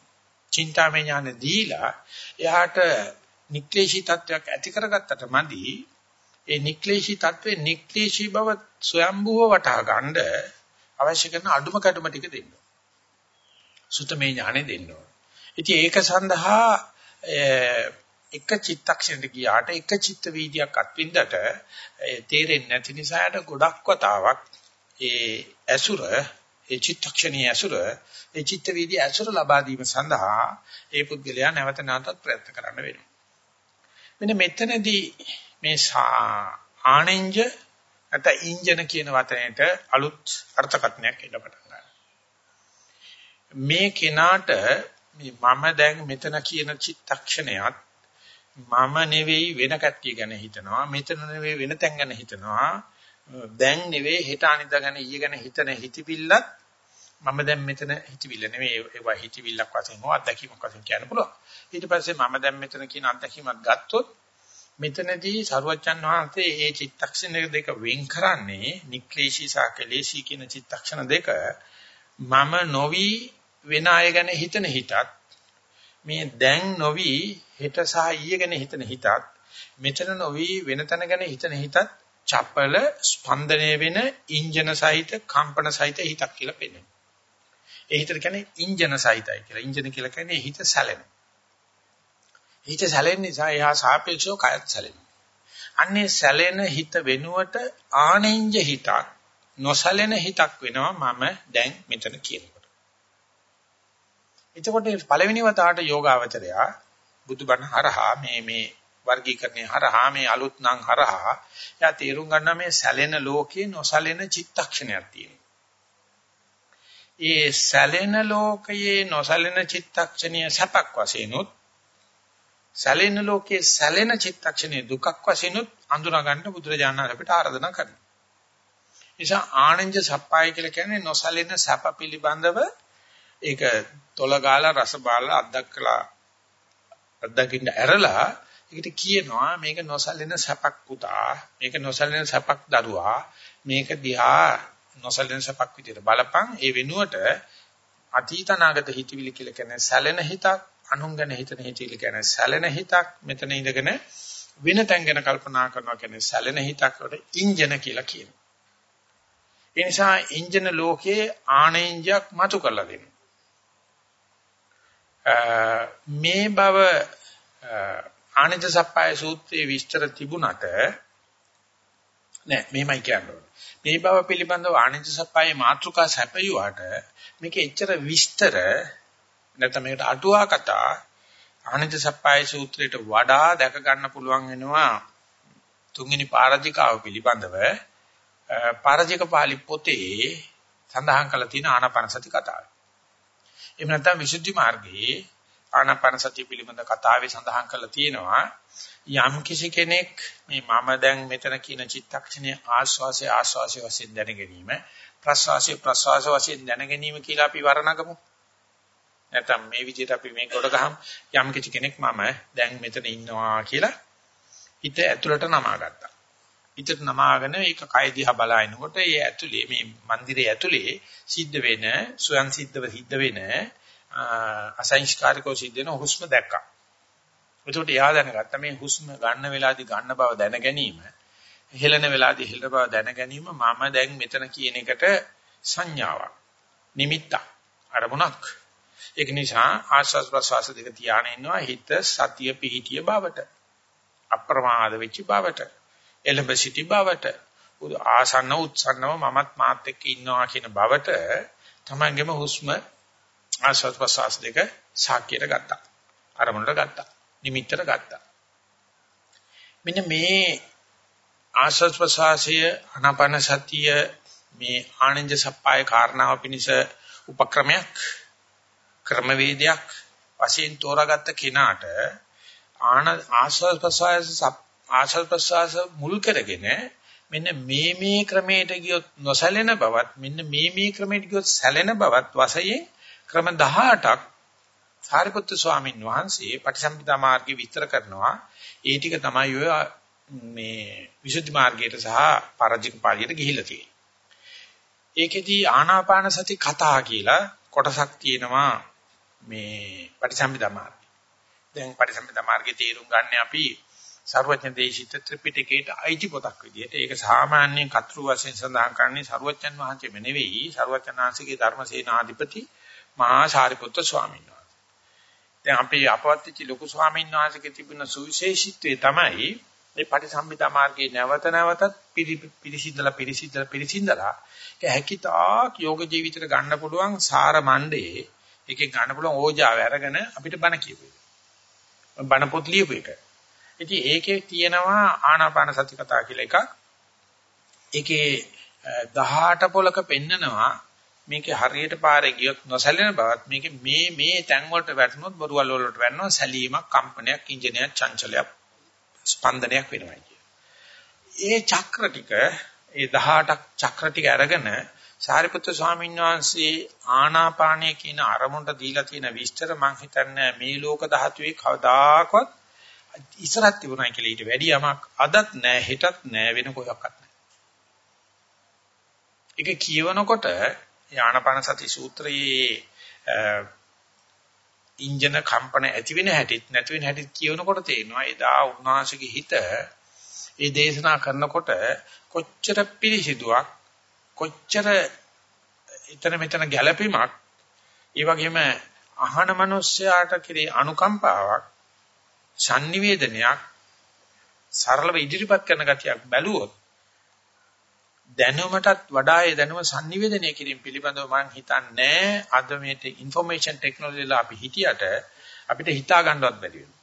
චින්තාමේ ඥාන දීලා එයාට නික්ලේශී තත්වයක් ඇති කරගත්තට මදි ඒ නික්ලේශී තත්වේ නික්ලේශී බව ස්වයම්බුව වටහා ගන්න අවශ්‍ය කරන අඩුම කැඩුම ටික දෙන්න. සුතමේ ඥානෙ දෙන්න ඕන. ඉතින් ඒක සඳහා එක චිත්තක්ෂණයට ගියාට එක චිත්ත වීදියක් අත්විඳට තේරෙන්නේ නැති නිසාට ගොඩක් වතාවක් ඒ ඇසුර ඒ චිත්තක්ෂණයේ ඇසුර ඒ චිත්ත වීදියේ ඇසුර ලබා දීම සඳහා ඒ පුද්ගලයා නැවත නැවතත් ප්‍රයත්න කරන්න වෙනවා. මෙන්න මෙතනදී මේ ආනෙන්ජ නැත්නම් ඉන්ජන කියන වචනයට අලුත් අර්ථකථනයක් එන්න පටන් ගන්නවා. මේ කෙනාට මේ මම දැන් මෙතන කියන චිත්තක්ෂණයත් මම නෙවෙයි වෙන කට්ටිය ගැන හිතනවා මෙතන නෙවෙයි වෙන තැන් ගැන හිතනවා දැන් නෙවෙයි හෙට අනිද්දා ගැන ඊය ගැන හිතන හිතවිල්ලත් මම දැන් මෙතන හිතවිල්ල නෙවෙයි ඒවා හිතවිල්ලක් වශයෙන් හෝ අත්දැකීමක් වශයෙන් කියන්න පුළුවන්. ඊට පස්සේ මම දැන් මෙතන කියන අත්දැකීමක් ගත්තොත් මෙතනදී සරුවච්චන් වහන්සේ මේ චිත්තක්ෂණ දෙක වෙන් කරන්නේ නික්ලේශී සහ කලේශී කියන චිත්තක්ෂණ දෙක මම නොවි වෙන අය ගැන හිතන හිතත් මේ දැන් නොවි හෙට සහ ඊය ගැන හිතන හිතත් මෙතන නොවි වෙන තැන ගැන හිතන හිතත් චපල ස්පන්දනය වෙන ඉන්ජන සහිත කම්පන සහිත හිතක් කියලා පෙන්නනවා. ඒ හිතට කියන්නේ ඉන්ජන සහිතයි කියලා. ඉන්ජන කියලා කියන්නේ හිත සැලෙන. හිත සැලෙන නිසා එහා සාපේක්ෂව කයත් සැලෙනවා. අන්නේ සැලෙන හිත වෙනුවට ආනෙන්ජ හිතක් නොසැලෙන හිතක් වෙනවා මම දැන් මෙතන කියනකොට. එතකොට පළවෙනි වතාවට යෝගාවචරයා බුදුබණ හරහා මේ මේ වර්ගීකරණය හරහා මේ අලුත් නම් හරහා එයා තේරුම් ගන්නවා මේ සැලෙන ලෝකේ නොසැලෙන චිත්තක්ෂණයක් තියෙනවා. ඒ සැලෙන ලෝකයේ නොසැලෙන චිත්තක්ෂණීය සැපක් වශයෙන්ුත් සැලෙන ලෝකයේ සැලෙන චිත්තක්ෂණීය දුකක් වශයෙන්ුත් අඳුනා ගන්න බුදුරජාණන් අපිට ආරාධනා කරනවා. නිසා ආනන්ද සප්පාය කියලා කියන්නේ නොසැලෙන සැප පිළිබඳව ඒක තොල ගාලා රස බාලා අත්දක්කලා අත්දකින්න ඇරලා ඒකට කියනවා මේක නොසැලෙන සැපක් පුතා මේක නොසැලෙන සැපක් දරුවා මේක දිහා නොසැලෙන සපක් විදියට බලපං. ඒ වෙනුවට අතීත නාගත හිතවිලි කියලා කියන්නේ සැලෙන හිතක් අනුන් ගැන හිතන හිතවිලි කියන්නේ සැලෙන හිතක්. මෙතන ඉඳගෙන වෙන තැන් ගැන කල්පනා කරනවා කියන්නේ සැලෙන හිතක් වලට ඉන්ජන කියලා කියනවා. ඒ නිසා ඉන්ජන ලෝකයේ ආනෙන්ජයක් මතු කරලා දෙනවා. මේ බව ආනන්ද සප්පාය සූත්‍රයේ විස්තර තිබුණට නෑ මෙහෙමයි කියන්නේ මේ බව පිළිබඳව ආනන්ද සප්පයි මාත්‍රිකා සැපයුවාට මේක එච්චර විස්තර නැත්නම් මේකට අටුවා කතා ආනන්ද සප්පයි සූත්‍රයට වඩා දැක ගන්න පුළුවන් වෙනවා තුන්වෙනි පාරජිකාව පිළිබඳව පාරජික පාළි පොතේ සඳහන් කරලා තියෙන ආනාපාන සති කතාව. එහෙම නැත්නම් විසුද්ධි මාර්ගයේ ආනාපාන සතිය පිළිබඳ කතාවේ සඳහන් කරලා තියෙනවා යම් කිසි කෙනෙක් මේ මම දැන් මෙතන කියන චිත්තක්ෂණයේ ආස්වාසය ආස්වාසය වශයෙන් දැන ගැනීම ප්‍රස්වාසය ප්‍රස්වාස වශයෙන් දැන ගැනීම කියලා අපි වර්ණගමු නැත්නම් මේ විදිහට අපි මේ කොට ගහමු යම් කිසි කෙනෙක් මම දැන් මෙතන ඉන්නවා කියලා හිත ඇතුළට නමාගත්තා හිතට නමාගෙන ඒක කය දිහා බලනකොට ඒ ඇතුලේ මේ મંદિરේ ඇතුලේ සිද්ධ වෙන ස්වයන් සිද්ධව සිද්ධ වෙන අසංස්කාරිකව සිද්ධ වෙන හුස්ම දැක්කා. ඒකට එයා දැනගත්ත මේ හුස්ම ගන්න වෙලාවේදී ගන්න බව දැන ගැනීම, හෙලන වෙලාවේදී හෙලන බව දැන ගැනීම මම දැන් මෙතන කියන එකට සංඥාවක්. නිමිත්තක්. අරමුණක්. ඒක නිසා ආස්වාස් ප්‍රසවාස දෙක තියාගෙන ඉන්නවා හිත සතිය පිහිටිය බවට. අප්‍රමාද වෙච්ච බවට. එළඹ සිටි බවට. ආසන්න උත්සන්නව මමත් මාත් එක්ක ඉන්නවා කියන බවට තමන්ගේම හුස්ම ආස්වාද ප්‍රසවාස දෙක සාක්කියට ගත්තා. අරමුණට ගත්තා. නිමිත්තට ගත්තා. මෙන්න මේ ආස්වාද ප්‍රසවාසය අනාපාන සතිය මේ ආනන්ද සප්පාය කාරණාව පිණිස උපක්‍රමයක් ක්‍රමවේදයක් වශයෙන් තෝරාගත්ත කෙනාට ආන ආස්වාද ප්‍රසවාස ආශ්වාස ප්‍රශ්වාස මුල් කරගෙන මෙන්න මේ මේ ක්‍රමයට ගියොත් නොසැලෙන බවත් මෙන්න මේ මේ ක්‍රමයට ගියොත් සැලෙන බවත් වශයෙන් ක්‍රම 18ක් සාරිපුත්තු ස්වාමීන් වහන්සේ පටිසම්පදා මාර්ගය විස්තර කරනවා ඒ ටික තමයි ඔය මේ විසුද්ධි මාර්ගයට සහ පරජික පාළියට ගිහිල්ලා තියෙන්නේ. ඒකෙදී ආනාපාන සති කතා කියලා කොටසක් තියෙනවා මේ පටිසම්පදා මාර්ගය. දැන් පටිසම්පදා මාර්ගයේ තේරුම් ගන්න අපි සර්වඥ දේශිත ත්‍රිපිටකයට අයිති පොතක් විදිහට ඒක සාමාන්‍යයෙන් කතෘ වශයෙන් සඳහන් කරන්නේ සර්වඥන් වහන්සේම නෙවෙයි සර්වඥාන්සේගේ ධර්මසේනාධිපති මහා සාරිපුත්‍ර ස්වාමීන් වහන්සේ. දැන් අපි අපවත්ති ලොකු ස්වාමීන් වහන්සේගේ තිබුණ සුවිශේෂීත්වය තමයි මේ පටිසම්භිදා මාර්ගයේ නැවත නැවතත් පිරිසිදලා පිරිසිදලා පිරිසිදලා ඒක හැකිතාක් යෝග ජීවිතයට ගන්න පුළුවන් සාර මණ්ඩේ එකෙන් ගන්න පුළුවන් ඕජාව අරගෙන අපිට බණ කියපු එක. බණ පොත් ලියපු එක. ඉතින් ඒකේ තියෙනවා ආනාපාන සති කතා කියලා එකක්. ඒකේ 18 පොලක පෙන්නනවා මේකේ හරියට පාරේ ගියොත් නොසැලෙන බවත් මේකේ මේ මේ තැන් වලට වැටුනොත් බොරුවල් වලට වැටෙනවා සැලීමක් කම්පනයක් ඉන්ජිනේර් චංචලයක් ස්පන්දනයක් වෙනවා කිය. ඒ චක්‍ර ටික ඒ 18ක් චක්‍ර ටික අරගෙන සාරිපුත්‍ර ස්වාමීන් වහන්සේ ආනාපානය කියන අරමුණට දීලා තියෙන විස්තර මම හිතන්නේ මේ ලෝක ධාතුවේ කවදාකවත් ඉස්සරහත් තිබුණා කියලා ඊට වැඩි යමක් අදත් නැහැ හෙටත් නැහැ වෙන කොහොක්වත් නැහැ. ඒක කියවනකොට ආනාපාන සති සූත්‍රයේ ඉන්ජන කම්පන ඇති වෙන හැටිත් නැති වෙන හැටිත් කියවනකොට තේරෙනවා එදා උන්වහන්සේගේ හිත ඒ දේශනා කරනකොට කොච්චර පිළිසිදුවක් කොච්චර ඊතර මෙතන ගැළපීමක් ඒ වගේම අහන මිනිස්යාට කිරි අනුකම්පාවක් sannivedanayak සරලව ඉදිරිපත් කරන ගතියක් බැලුවොත් දැනුමටත් වඩා ඒ දැනුම sannivedanaya කිරීම පිළිබඳව මම හිතන්නේ අද මේට information technology ලා අපි හිටියට අපිට හිතා ගන්නවත් බැරි වෙනවා.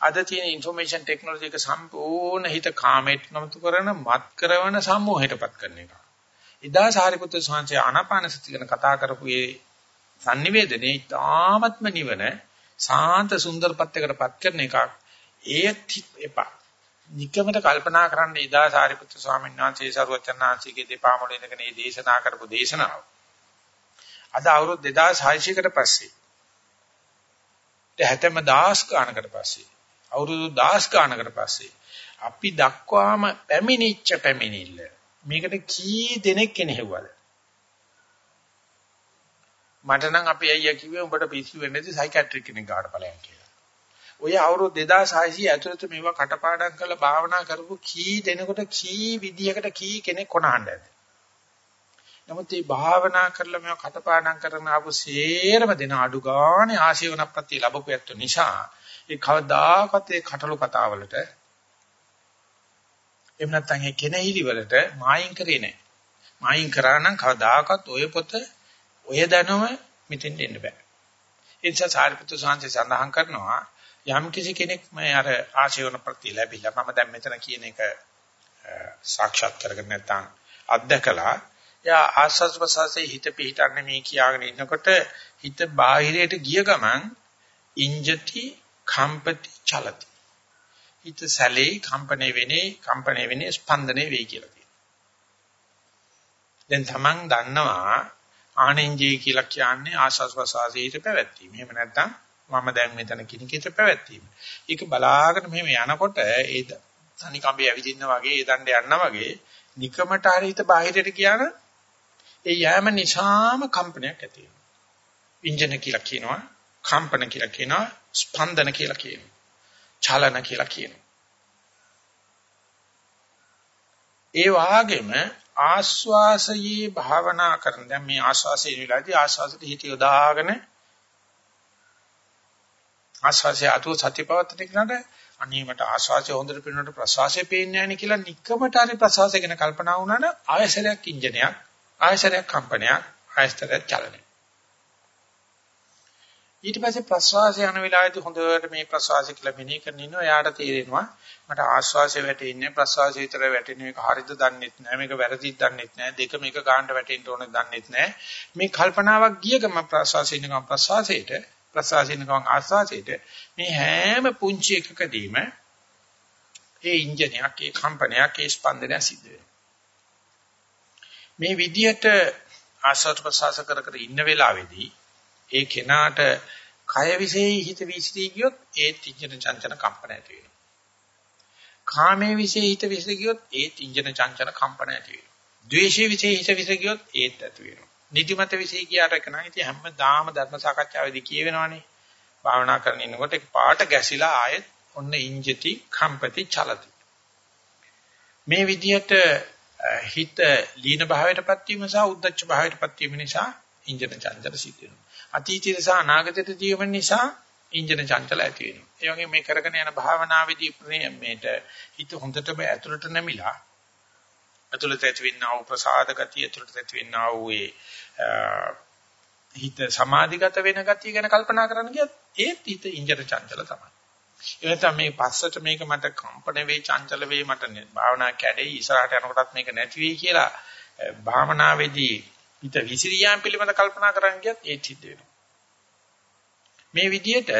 අද තියෙන information technology එක සම්පූර්ණ හිත කාමයට නමතු කරන මත් කරන සම්මෝහයටපත් කරන එක. එදා සාරිපුත්‍ර ස්වාමීන් ආනාපාන සති ගැන කතා කරපු ඒ sannivedanaya ඊ타ත්ම නිවන සාන්ත සුන්දර පත්‍යකටපත් කරන එකක් ඒත් එපා. නිකමට කල්පනා කරන්න ඉදා සාරිපුත්‍ර ස්වාමීන් වහන්සේ සරුවචනාංශිකේ දෙපා මොළ ඉඳගෙන මේ දේශනා කරපු දේශනාව. අද අවුරුදු 2600කට පස්සේ 70000 ගානකට පස්සේ අවුරුදු 10 ගානකට පස්සේ අපි දක්වාම පැමිණිච්ච පැමිණිල්ල මේකට කී දෙනෙක් කෙනෙහිවද මට නම් අපේ අයියා කිව්වේ උඹට පිස්සු වෙන්නේ නැති සයිකියාට්‍රික් කෙනෙක් ගාඩ ඵලයන් කියලා. ඔය අවුරුදු 2600 ඇතුළත මේවා කටපාඩම් කරලා භාවනා කරපු කී දෙනෙකුට කී විදියකට කී කෙනෙක් කොනහඬ ඇද. නමුත් මේ භාවනා කරලා මේවා කටපාඩම් කරන ආපු සේරම දෙන අඩු ගානේ ආශීවන ප්‍රති ලැබපු ඇත්ත නිසා ඒ කවදාකවත් ඒ කටළු කතාවලට එහෙම නැත්නම් ඒ කෙනෙහිලි වලට මායින් කරේ නැහැ. මායින් කරා නම් කවදාකවත් ඔය පොත ඔය දැනුම මෙතෙන් දෙන්න බෑ. ඒ නිසා සාරිපුත්‍ර සාංශය සඳහන් කරනවා යම් කිසි කෙනෙක් මේ අර ආශීවන ප්‍රති ලැබිලා මම දැන් මෙතන කියන එක සාක්ෂාත් කරගෙන නැත්නම් අත්දකලා යා ආස්වාද ප්‍රසවාසයේ හිත පිහිටන්නේ මේ කියාගෙන ඉන්නකොට හිත බාහිරයට ගිය ගමන් ඉංජති කම්පති චලති. හිත සැලේ කම්පණය වෙන්නේ කම්පණය වෙන්නේ ස්පන්දනය වෙයි කියලා කියනවා. දැන් තමන් දන්නවා ආනෙන්ජේ කියලා කියන්නේ ආස්වාද ප්‍රසවාසයේ පැවැත්වීම. එහෙම නැත්නම් මම දැන් මෙතන කිනිකිත පැවැත්වීම. ඒක බලාගෙන මෙහෙම යනකොට ඒ තනි කඹේ ඇවිදින්න වගේ ඒ දණ්ඩ යනවා වගේ නිකමට හරි හිත බාහිරට කියන ඒ යෑම නිසාම කම්පනයක් ඇති වෙනවා. ඉන්ජන කියලා කියනවා, කම්පන කියලා කියනවා, ස්පන්දන කියලා කියනවා. චලන කියලා කියනවා. ඒ වාගේම ආස්වාසයේ භාවනා කරන දැන් මේ ආස්වාසයේ විලාදී ආස්වාසයට හිත යොදාගෙන ආස්වාසිය අතුව සත්‍ය පවත්තන කෙනාට අනේ මට ආස්වාසිය හොඳට පේනකොට ප්‍රසවාසය පේන්නේ නැහැ නේ කියලා නික්කමට හරි ප්‍රසවාසය ගැන කල්පනා වුණා නම් ආයසරයක් ඉන්ජනයක් ආයසරයක් කම්පනයක් ආයසරයක් චලනයක්. ඊට පස්සේ ප්‍රසවාසය යන වෙලාවේදී හොඳට මේ ප්‍රසවාසය කියලා මෙනෙහි කරගෙන ඉන්නවා එයාට තේරෙනවා මට ආස්වාසය වැටෙන්නේ ප්‍රසවාසය විතර වැටෙන එක හරියද දන්නෙත් නැහැ මේක වැරදිද දන්නෙත් නැහැ දෙකම එක ගන්නට වැටෙන්න ඕනේ දන්නෙත් නැහැ. මේ කල්පනාවක් ගිය ගම ප්‍රසවාසය ඉන්න ගම ප්‍රසවාසයට ප්‍රසවාසයෙන් ගමන් ආස්වාසයට මේ හැම පුංචි එකකදීම ඒ ඉන්ජිනයක්, ඒ කම්පනයක්, ඒ ස්පන්දනය සිද්ධ වෙනවා. මේ විදිහට ආශ්වාස ප්‍රශ්වාස කර කර ඉන්න වෙලාවේදී ඒ කෙනාට කය විශේෂ හිත විසිරී ගියොත් ඒ තිජන චංචන කම්පන ඇති වෙනවා. කාමයේ විශේෂ හිත විසිරී ගියොත් ඒ තිජන චංචන කම්පන ඇති වෙනවා. ද්වේෂයේ විශේෂ හිත විසිරී ගියොත් ඒත් ඇති වෙනවා. නිදිමත විශේෂ කියාට එක නම් ඉතින් හැමදාම ධර්ම සාකච්ඡාවේදී කියවෙනවනේ. භාවනා කරන ඉන්නකොට පාට ගැසිලා ආයෙත් ඔන්න ඉංජති කම්පති චලති. මේ විදිහට හිත ලීන භාවයටපත් වීම සහ උද්දච්ච භාවයටපත් වීම නිසා ඉන්ජන චංචල සිද්ධ වෙනවා. අතීතය සහ අනාගතයට ජීවන නිසා ඉන්ජන චංචල ඇති වෙනවා. ඒ වගේ මේ කරගෙන යන භාවනාවේදී මේට හිත හොඳටම ඇතුළට නැමිලා ඇතුළත ඇතිවෙනා වූ ප්‍රසාද ගතිය ඇතුළත ඇතිවෙනා වූ හිත සමාධිගත වෙන ගතිය ගැන කල්පනා කරන්න ගියත් ඒත් හිත ඉන්ජන චංචල තමයි. එනතම මේ පස්සට මේක මට කම්පන වෙයි චංචල වෙයි මට භාවනා කැඩෙයි ඉස්සරහට යනකොටත් මේක නැති වෙයි කියලා භාවනාවේදී හිත විසිරියාම් පිළිබඳ කල්පනා කරන්න ගියත් ඒ සිද්ධ වෙනවා. මේ විදිහට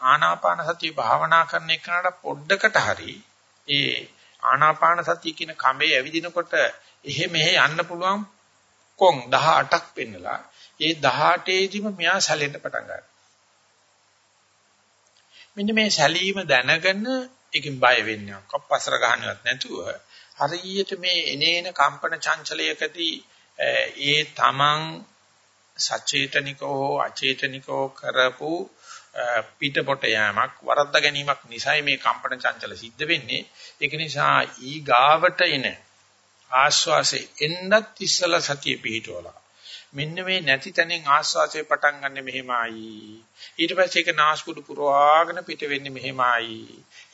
ආනාපාන සතිය භාවනා කරන එකනට පොඩ්ඩකට හරි ඒ ආනාපාන සතිය කියන කඹේ ඇවිදිනකොට එහෙ මෙහෙ යන්න පුළුවන් කොන් 18ක් පෙන්නලා ඒ 18 ේදීම මෙයා සැලෙන්න පටන් ගන්නවා. මෙන්න මේ සැලීම දැනගෙන ඒකෙන් බය වෙන්නේ කප්පසර ගහන්නවත් නැතුව හරියට මේ එනේන කම්පන චංචලයකදී ඒ තමන් සචේතනිකව අචේතනිකව කරපු පිටපොට යෑමක් වරද්ද ගැනීමක් නිසායි මේ කම්පන චංචල සිද්ධ වෙන්නේ ඒක නිසා ඊ ගාවට එන ආස්වාසේ එන්නත් ඉස්සලා සතිය පිහිටවලා මෙන්න මේ නැති තැනින් ආස්වාසේ පටන් ගන්න මෙහෙමයි. ඊට පස්සේ ඒක නාස්පුඩු පුරවාගෙන පිට වෙන්නේ මෙහෙමයි.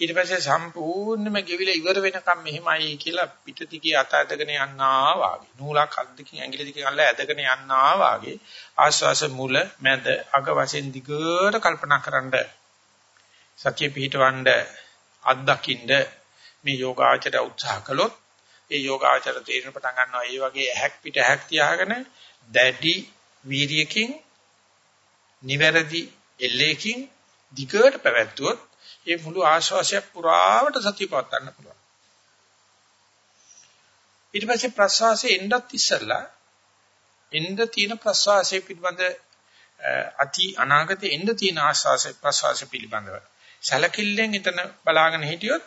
ඊට පස්සේ සම්පූර්ණයෙන්ම ගෙවිලා ඉවර වෙනකම් මෙහෙමයි කියලා පිට දිගේ අත ඇදගෙන යන්නා වාගේ. නූලක් අත් දෙකකින් ඇඟිලි දෙකකින් අල්ල ඇදගෙන යන්නා වාගේ ආස්වාස මුල මැද අග වශයෙන් දිගට කල්පනා කරන්ඩ සතිය පිහිටවන්න අත්දකින්න මේ යෝගාචර උත්සාහ කළොත් ඒ යෝගාචර තේරෙන පටන් ගන්නවා ඒ වගේ ඇහැක් පිට ඇහැක් තියාගෙන දැඩි වීරියකින් නිවැරදි එල්ලේකින් දිගට පැවැත්වුවොත් ඒ මුළු ආශ්වාසයක් පුරාවට සතිය පවත්වන්න පුළුවන්. ඊට පස්සේ ප්‍රශ්වාසයේ එන්නත් ඉස්සෙල්ලා එන්න තියෙන ප්‍රශ්වාසයේ පිළිබඳ අති අනාගතේ එන්න තියෙන ආශ්වාසයේ ප්‍රශ්වාසය පිළිබඳව සැලකිල්ලෙන් එතන බලාගෙන හිටියොත්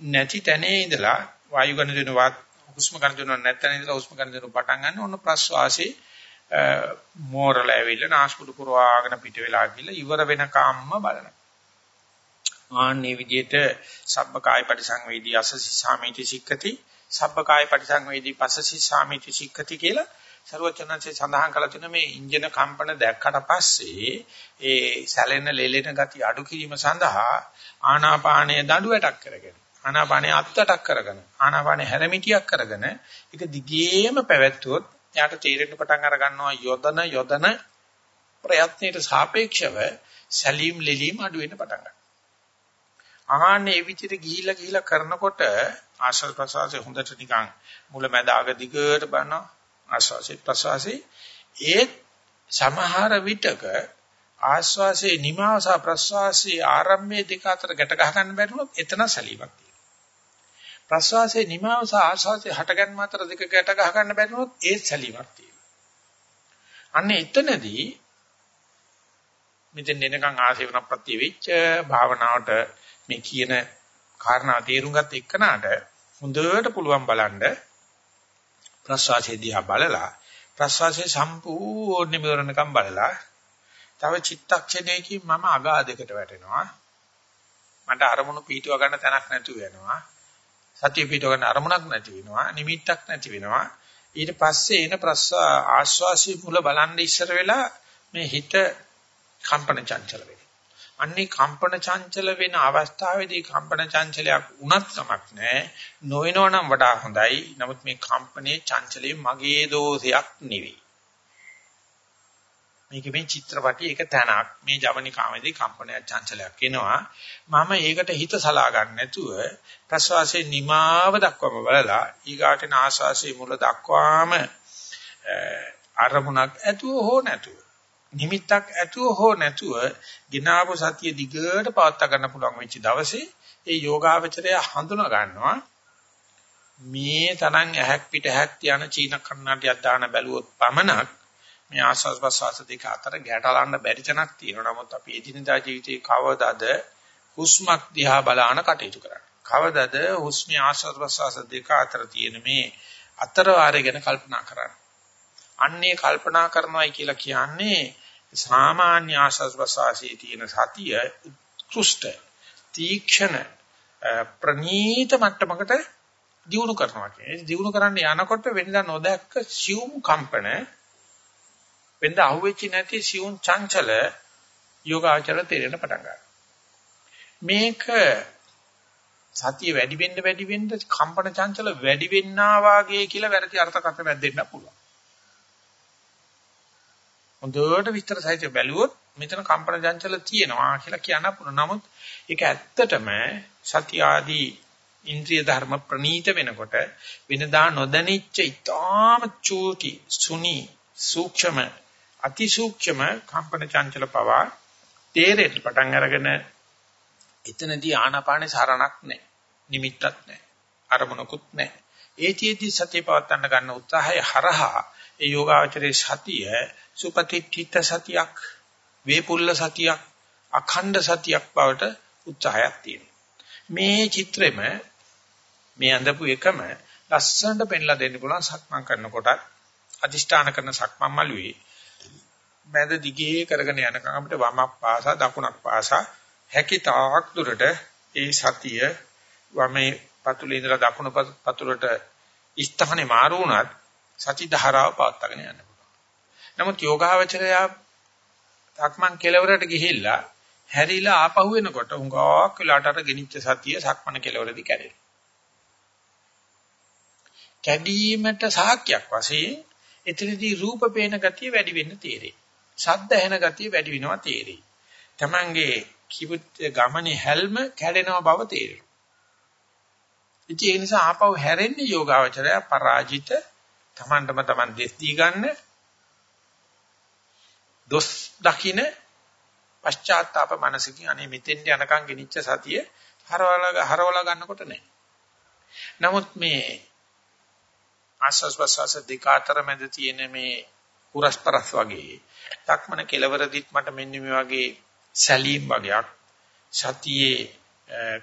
නැති තැනේ ඉඳලා වායු ගන්න දෙන වාත් හුස්ම ගන්න දෙන නැත්නම් ඉඳලා හුස්ම ගන්න දෙන පටන් ගන්න ඕන ප්‍රශ්වාසයේ මෝරල ඇවිල්ලා නාස්පුඩු පුරවාගෙන පිට වෙලා ගිහලා ඉවර වෙනකම්ම බලනවා. ආන්නේ විදිහට සබ්බකාය පරිසංවේදී අසසි සාමීති සික්කති සබ්බකාය පරිසංවේදී පසසි සාමීති සික්කති කියලා ਸਰවචනන්සේ සඳහන් කළ තියෙන මේ ඉන්ජින කම්පන දැක්කට පස්සේ ඒ සැලෙන ලෙලෙන ගති අඩු කිරීම සඳහා ආනාපානයේ දඬු වැටක් කරගෙන ආනාපානයේ අත්තටක් කරගෙන ආනාපානයේ හැරමිටියක් කරගෙන ඒක දිගේම පැවැත්වුවොත් එයාට තීරණ පටන් අර ගන්නවා යොදන යොදන ප්‍රයත්නයට සාපේක්ෂව සැලීම් ලෙලීම් අඩු වෙන්න පටන් ගන්නවා. ආහනේ ඒ විදිහට ගිහිලා ගිහිලා කරනකොට ආශ්වාස ප්‍රශ්වාසයේ හොඳට නිකන් මුල මැද අග දිගට බලනවා ආශ්වාසයේ ප්‍රශ්වාසයේ ඒ සමහර විටක ආශ්වාසයේ නිමාස ප්‍රශ්වාසයේ ආරම්භයේ දෙක අතර ගැට ගහ ගන්න බැරිවොත් එතන සැලීමක් ප්‍රශ්වාසයේ නිමාව සහ ආශ්වාසයේ හටගන්න මාතර දෙක ගැට ගහ ගන්න බැරිනොත් ඒ සැලීමක් තියෙනවා. අන්න එතනදී මෙතෙන් එනකන් ආසේවන ප්‍රත්‍ය වෙච්ච භාවනාවට මේ කියන කාරණා තේරුම් ගත්ත එක්කනට හොඳට පුළුවන් බලන්න ප්‍රශ්වාසයේ දිහා බලලා ප්‍රශ්වාසයේ සම්පූර්ණ විවරණකම් බලලා තව චිත්තක්ෂණයකින් මම අගාධයකට වැටෙනවා මට අරමුණු පීටුව ගන්න තැනක් නැතුව යනවා සතිය පිටව ගන්න අරමුණක් නැති වෙනවා නිමිත්තක් නැති වෙනවා. ඊට පස්සේ එන ප්‍රස්ස ආශ්වාසී මුල බලන්න ඉස්සර වෙලා මේ හිත කම්පන චංචල වෙනවා. අන්නේ කම්පන චංචල වෙන අවස්ථාවේදී කම්පන චංචලයක් උනත් කමක් නැහැ. නොවෙනවනම් වඩා හොඳයි. නමුත් මේ කම්පනේ චංචලයේ මගේ දෝෂයක් නෙවෙයි. මේක මේ චිත්‍රපටි එක තැනක්. මේ ජවනිකාමේදී කම්පනයක් චංචලයක් එනවා. මම ඒකට හිත සලා ගන්න නැතුව ප්‍රශ්වාසයේ නිමාව දක්වම බලලා ඊගාටන ආශ්වාසයේ මුල දක්වාම අරමුණක් ඇතුව හෝ නැතුව නිමිත්තක් ඇතුව හෝ නැතුව ගිනාපු සතිය දිගට පවත්වා ගන්න පුළුවන් වෙච්ච දවසේ ඒ යෝගාවචරය හඳුනා ගන්නවා. මේ තරම් ඇහක් පිට ඇහක් තියන චීන කන්නඩියක් දාන බැලුවොත් පමණක් මේ ආස්වාස් ප්‍රස්වාස දෙක අතර ගැටලන්න බැරි තැනක් තියෙනවා. නමුත් අපි එදිනදා ජීවිතේ කවදාද හුස්මක් දිහා බලාන කටයුතු කරන්නේ. කවදාද හුස්මේ ආස්වාස් ප්‍රස්වාස දෙක අතර තියෙන මේ අතර වාරය ගැන කල්පනා කරන්නේ. අන්නේ කල්පනා කරනවායි කියලා කියන්නේ සාමාන්‍ය ආස්වාස් ප්‍රස්වාසයේ තියෙන සතිය උත්කෘෂ්ඨ තීක්ෂණ ප්‍රනීත මට්ටමකට දියුණු කරනවා කියන්නේ. දියුණු කරන්න යනකොට වෙනදා නොදැක්ක සියුම් කම්පන වෙනදා අහුවෙච්ච නැති සියුම් චංචල යෝගාචර තේරෙන පටන් ගන්නවා. මේක සතිය වැඩි වෙන්න වැඩි වෙන්න කම්පන චංචල වැඩි වෙන්නා වාගේ කියලා වැරදි අර්ථකථන වැදෙන්න පුළුවන්. හොඳට විස්තර සහිතව බැලුවොත් මෙතන කම්පන චංචල තියෙනවා කියලා කියන්න පුළුවන්. නමුත් ඒක ඇත්තටම සතිය ආදී ඉන්ද්‍රිය ධර්ම ප්‍රනීත වෙනකොට වෙනදා නොදැනිච්ච ඊටාම චූටි සුනි සූක්ෂම අති සූක්ෂම කම්පන චංචල පවා තේරෙන්න පටන් අරගෙන එතනදී ආනාපානේ සරණක් නැහැ. නිමිත්තක් නැහැ. අරමුණකුත් නැහැ. ඒතිෙදි සතිය පවත්වන්න ගන්න උත්සාහය හරහා ඒ යෝගාචරයේ සතිය සුපතිත්ථිත සතියක් වේපුල්ල සතියක් අඛණ්ඩ සතියක් බවට උත්සාහයක් තියෙනවා. මේ චිත්‍රෙම මේ අඳපු එකම ලස්සනට පෙන්ලා දෙන්න පුළුවන් සක්මන් කරනකොට අදිෂ්ඨාන කරන සක්මන් මළුවේ මැද දිගේ කරගෙන යනකම් අපිට වමක් පාසා දකුණක් පාසා හැකිතාක් දුරට ඒ සතිය වමේ පතුලේ ඉඳලා දකුණු පතුලට ස්ථානේ මාරු වුණත් සති ධාරාව පවත්වාගෙන යන්න පුළුවන්. නමුත් යෝගාවචරය සක්මන් කෙලවරට ගිහිල්ලා හැරිලා ආපහු වෙනකොට උංගාවක් වෙලාට අර ගෙනිච්ච සතිය සක්මන කෙලවරදී කැඩෙනවා. කැඩීමට සාක්කයක් වශයෙන් එතනදී රූප පේන ගතිය වැඩි වෙන්න තේරෙයි. ශබ්ද ඇහෙන ගතිය වැඩි වෙනවා තේරෙයි. Tamange කිවුත් ගමනේ හැල්ම කැඩෙනව බව තේරෙනවා. ඉතින් ඒ නිසා ආපහු හැරෙන්නේ යෝගාවචරය පරාජිත Tamanටම Taman දෙස් දී ගන්න දොස් දකින්න පශ්චාත්තාප මනසකින් අනේ මෙතෙන්ට යනකම් ගෙනිච්ච සතිය හරවලා හරවලා ගන්නකොට නෑ. නමුත් මේ ආස්වාස් ප්‍රසවාස දෙක අතර මැද තියෙන මේ පුරස්පරස් වගේ තක්මන කෙලවරදිත් මට මෙන්න මේ වගේ සැලීම් වගේක් සතියේ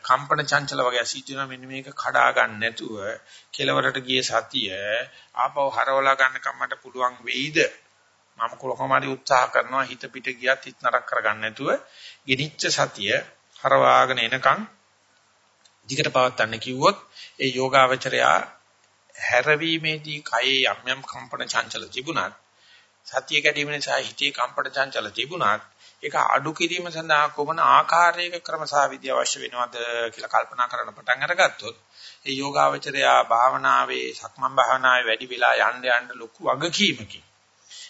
කම්පන චංචල වගේ සිද්ධ මෙන්න මේක කඩා ගන්න නැතුව කෙලවරට ගියේ සතිය ආපහු හරවලා ගන්නකම් මට පුළුවන් වෙයිද? මම කොහොම හරි උත්සාහ කරනවා හිත පිට ගියත් හිත නරක කරගන්න නැතුව ගිනිච්ච සතිය හරවාගෙන එනකම් දිගට පවත්වන්න කිව්වොත් ඒ යෝගාවචරයා හැරවීමේදී කයේ යම් යම් කම්පන චංචල තිබුණත් සතිය කැඩීම නිසා හිතේ කම්පන චංචල තිබුණත් ඒක අඩු කිරීම සඳහා කොමන ආකාරයක ක්‍රමසාවිදි අවශ්‍ය වෙනවද කියලා කල්පනා කරන්න පටන් අරගත්තොත් ඒ යෝගාවචරයා භාවනාවේ සක්මන් භාවනාවේ වැඩි වෙලා යන්න යන්න ලොකු වගකීමකින්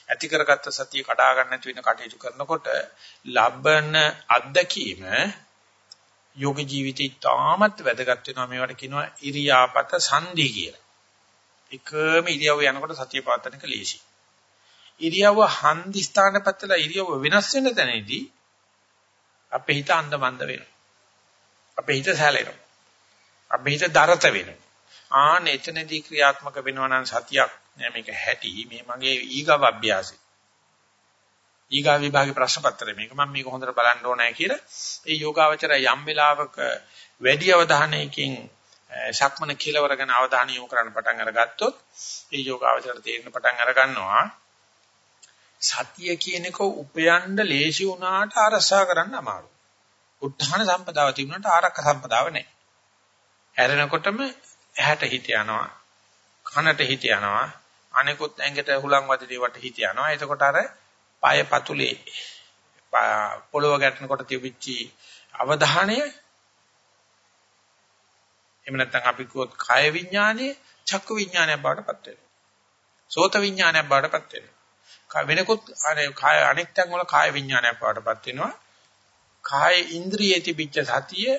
ඇති කරගත්ත සතිය කඩා ගන්න නැති වෙන කටයුතු කරනකොට ලබන අත්දැකීම යෝග ජීවිතේ තාමත් වැදගත් වෙනවා මේවට කියනවා ඉරියාපත සංදි කියලා. එකම ඉරියව්ව යනකොට සතිය පවත්වන එක ලේසි. ඉරියව්ව හන්දි ස්ථාන පැත්තලා ඉරියව්ව වෙනස් වෙන තැනදී අපේ හිත අන්දමන්ද වෙනවා. අපේ හිත සැලෙනවා. අපේ හිත දරත වෙනවා. ආන එතනදී ක්‍රියාත්මක වෙනවා නම් සතියක් නෑ මේක හැටි මේ මගේ ඊගව අභ්‍යාසය. ඊගා විභාගේ ප්‍රශ්න පත්‍රය මේක මම මේක හොඳට බලන්න ඕනෑ කියලා ඒ යෝගාවචරය යම් වෙලාවක වැඩි අවධානයකින් ශක්මන කෙලවර ගැන අවධානය යොමු කරන්න පටන් අරගත්තොත් ඒ යෝගාවචරයට තේරෙන පටන් අර ගන්නවා සතිය කියන එක උපයන්න ලේසි වුණාට අරසා කරන්න අමාරුයි. උත්හාන සම්පදාව තිබුණාට ආරක්ක සම්පදාව නැහැ. හැරෙනකොටම ඇහැට හිත යනවා. කනට හිත යනවා. අනිකුත් ඇඟට හුලං වදිනේ වට හිත යනවා. එතකොට අර පාය පතුලේ පොළව ගැටෙනකොට තිබිච්ච අවධානය එහෙම නැත්නම් අපි කිව්වොත් කාය විඥානයේ චක්කු විඥානයක් බවට පත් වෙනවා. සෝත විඥානයක් බවට පත් වෙනවා. වෙනකොත් කාය අනෙක් තැන් වල කාය විඥානයක් බවට පත් වෙනවා. කාය ඉන්ද්‍රියේ තිබිච්ච සතිය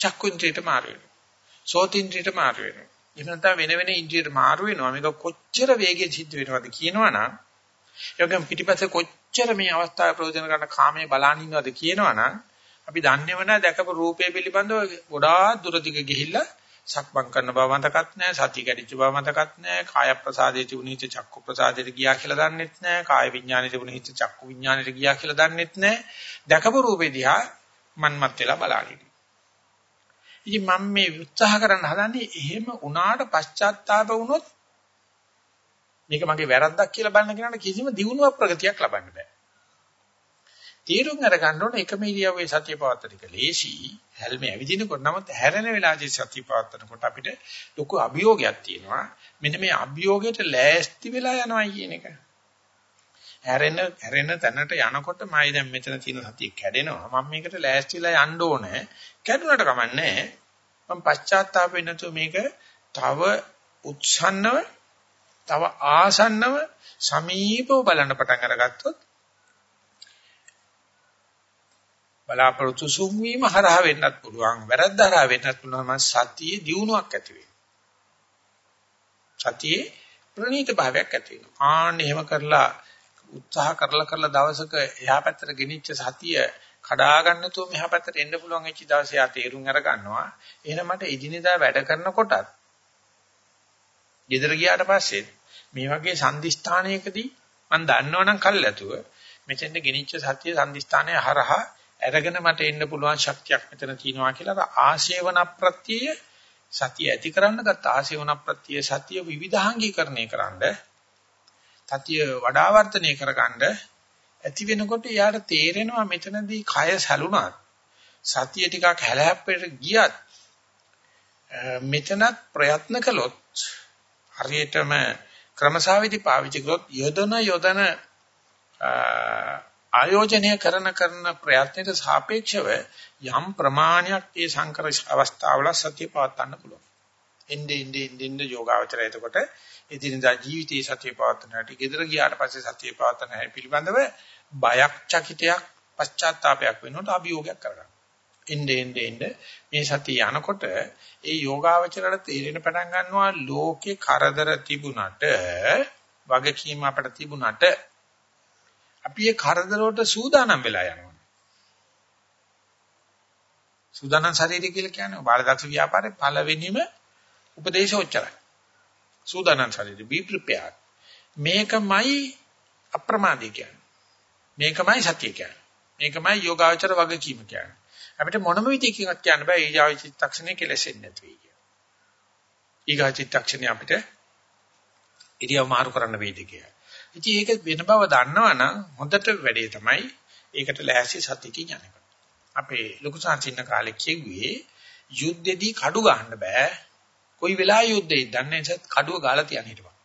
චක්කු ඉන්ද්‍රියට මාරු වෙනවා. සෝත ඉන්ද්‍රියට මාරු වෙනවා. එහෙම නැත්නම් වෙන වෙන ඉන්ද්‍රියට මාරු වෙනවා. මේක කොච්චර වේගයෙන් සිද්ධ වෙනවද කියනවනම් ඒ වගේම පිටිපස්සේ කොච්චර මේ අවස්ථාවේ ප්‍රයෝජන ගන්න කාමයේ බලාන ඉන්නවද කියනවනම් අපි දන්නේව නැහැ දැකපු රූපේ පිළිබඳව ගොඩාක් දුර දිග ගිහිල්ලා සක්මන් කරන බව මතකත් නැහැ සති කැඩිච්ච බව මතකත් නැහැ කාය ප්‍රසාදයේ තිබුණීච්ච චක්කු ප්‍රසාදයට ගියා කියලා දන්නෙත් නැහැ කාය විඥානයේ තිබුණීච්ච චක්කු විඥානයට ගියා කියලා දන්නෙත් නැහැ දැකපු රූපේ දිහා මන්මත් වෙලා බලන්නේ ඉතින් මම මේ උත්සාහ කරන්න හදන්නේ එහෙම උනාට පශ්චාත්තාප වුණොත් මේක මගේ වැරද්දක් කියලා බලන කෙනාට කිසිම දියුණුවක් ප්‍රගතියක් ලබන්න බෑ. තීරුම් අර ගන්න ඕනේ එකම ඉරියව්වේ සතිය පවත්තන එක ලේසි. හැල්මේ ඇවිදිනකොට නමුත් හැරෙන වෙලාවේදී සතිය පවත්තනකොට අපිට ලොකු අභියෝගයක් තියෙනවා. මෙන්න මේ අභියෝගයට ලෑස්ති වෙලා යනවා කියන එක. හැරෙන හැරෙන තැනට යනකොට මම දැන් මෙතන තියෙන සතිය කැඩෙනවා. මම මේකට ලෑස්තිලා යන්න ඕනේ. කැඩුනට කමන්නේ මම පශ්චාත්තාප වෙන්නතු මේක තව උත්සන්නව තව ආසන්නව සමීපව බලන්න පටන් අරගත්තොත් බලාපොරොත්තු සුන්වීම හරහා වෙන්නත් පුළුවන්. වැරද්ද හරහා වෙන්නත් පුළුවන්. සතියේ දියුණුවක් ඇති වෙනවා. සතියේ ප්‍රණීත භාවයක් ඇති වෙනවා. ආන්න එහෙම කරලා උත්සාහ කරලා කරලා දවසක එහා පැත්තට ගෙනිච්ච සතිය කඩා ගන්නතෝ මෙහා පැත්තට එන්න පුළුවන් වෙච්ච දවසේ ආ තේරුම් අර ගන්නවා එහෙනම් මට එදිනෙදා වැඩ කරනකොටත් ගෙදර ගියාට පස්සේ මේ වගේ සම්දිස්ථානයකදී මම දන්නවනම් කල්ැතුව මෙතෙන්ද ගෙනිච්ච සත්‍ය සම්දිස්ථානය හරහා අරගෙන මට එන්න පුළුවන් ශක්තියක් මෙතන තියෙනවා කියලා ආශේවන ප්‍රත්‍යය සතිය ඇති කරන්න ගත්ත ආශේවන ප්‍රත්‍යය සතිය විවිධාංගීකරණය කරන්න සතිය වඩා වර්ධනය කරගන්න ඇති වෙනකොට යාට තේරෙනවා මෙතනදී කය සැලුණත් සතිය ටිකක් හැලහැප්පෙට ගියත් මෙතනත් ප්‍රයත්න කළොත් හරියටම ක්‍රමසාවිදි පාවිච්චි කරොත් යොදන යොදන ආයෝජනය කරන කරන ප්‍රයත්නයට සාපේක්ෂව යම් ප්‍රමාණයක් ඒ සංකර අවස්ථාවල සතිය පවත්වන්න පුළුවන්. එnde ende ende යෝගාවචරය එතකොට එදිනදා ජීවිතයේ සතිය පවත්වන හැටි, gedara ගියාට පස්සේ සතිය පවත්වන හැටි පිළිබඳව බයක් චකිතයක් පශ්චාත්තාවයක් වෙනකොට අභියෝගයක් කරගන්න. එnde ende ende මේ සතිය යනකොට ඒ යෝගාවචරයට තේරෙන පටන් ගන්නවා ලෝකේ කරදර තිබුණට වගකීම අපිට තිබුණට අපි ඒ කරදර වලට සූදානම් වෙලා යනවා. සූදානම් ශරීරය කියලා කියන්නේ බාලදක්ෂ ව්‍යාපාරේ පළවෙනිම උපදේශ ඔච්චරයි. සූදානම් ශරීරය be prepared. මේකමයි අප්‍රමාදී කියන්නේ. මේකමයි සත්‍ය කියන්නේ. මේකමයි යෝගාචර වගකීම කියන්නේ. අපිට මොනම විදිහකින්වත් කියන්න බෑ ඊජාව චිත්තක්ෂණය කෙලෙසෙන්නේ නැති වෙයි කියලා. ඊගා චිත්තක්ෂණය අපිට ඉරියව් මාරු කරන්න වේද කියලා. ඉතින් ඒක වෙන බව දන්නවනම් හොඳට වැඩේ තමයි ඒකට ලෑස්ති සතියකින් යන්නේ. අපේ ලොකු සංසින්න කාලේ කිව්වේ යුද්ධෙදී කඩු ගහන්න බෑ. කොයි වෙලාවෙ යුද්ධෙයි දන්නේ නැසත් කඩුව ගාලා තියන්න හිටපන්.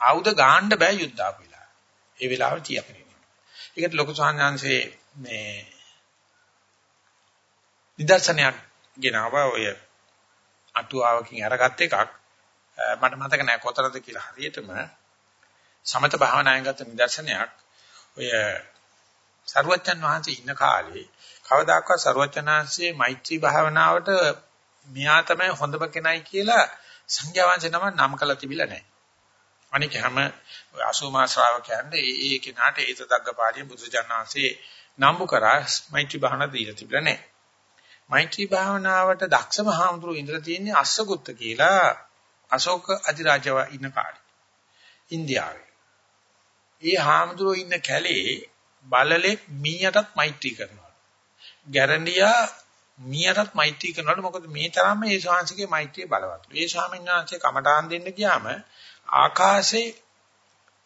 ආයුධ ගහන්න බෑ යුද්ධ ආපු වෙලාව. ඒ වෙලාව තියපනේ. ඒකට ලොකු සංඥාංශේ මේ නිදර්ශනයක් ගෙනාවා ඔය අටුවාවකින් අරගත් එකක් මට මතක නැහැ කොතරම්ද කියලා හරියටම සමත භාවනාවෙන් ගත්ත නිදර්ශනයක් ඔය සරුවච්චන් වහන්සේ ඉන්න කාලේ කවදාකවත් සරුවච්චනාංශයේ මෛත්‍රී භාවනාවට මෙයා තමයි හොඳම කෙනයි කියලා සංඝයා වහන්සේ නම නම් කළා තිබිලා නැහැ. අනික හැම අසුමා ශ්‍රාවකයන්ට ඒ ඒ කෙනාට ඒත දග්ගපාළිය බුදුජානනාංශේ නම්බු කරා මෛත්‍රී භාවනාව දීලා තිබිලා නැහැ. මෛත්‍රී භාවනාවට දක්ෂම හාමුදුරුවෝ ඉඳලා තියෙන්නේ අස්සගුත්ත කියලා අශෝක අධිරාජව ඉන්න කාලේ. ඉන්දියාවේ. ඒ හාමුදුරුවෝ ඉන්න කැලේ බලලෙක් මීයටත් මෛත්‍රී කරනවා. ගැරන්ඩියා මීයටත් මෛත්‍රී කරනකොට මොකද මේ තරම්ම ඒ ශාංශිකේ මෛත්‍රිය බලවත්. ඒ ස්වාමීන් වහන්සේ කමඨාන් දෙන්න ගියාම ආකාශේ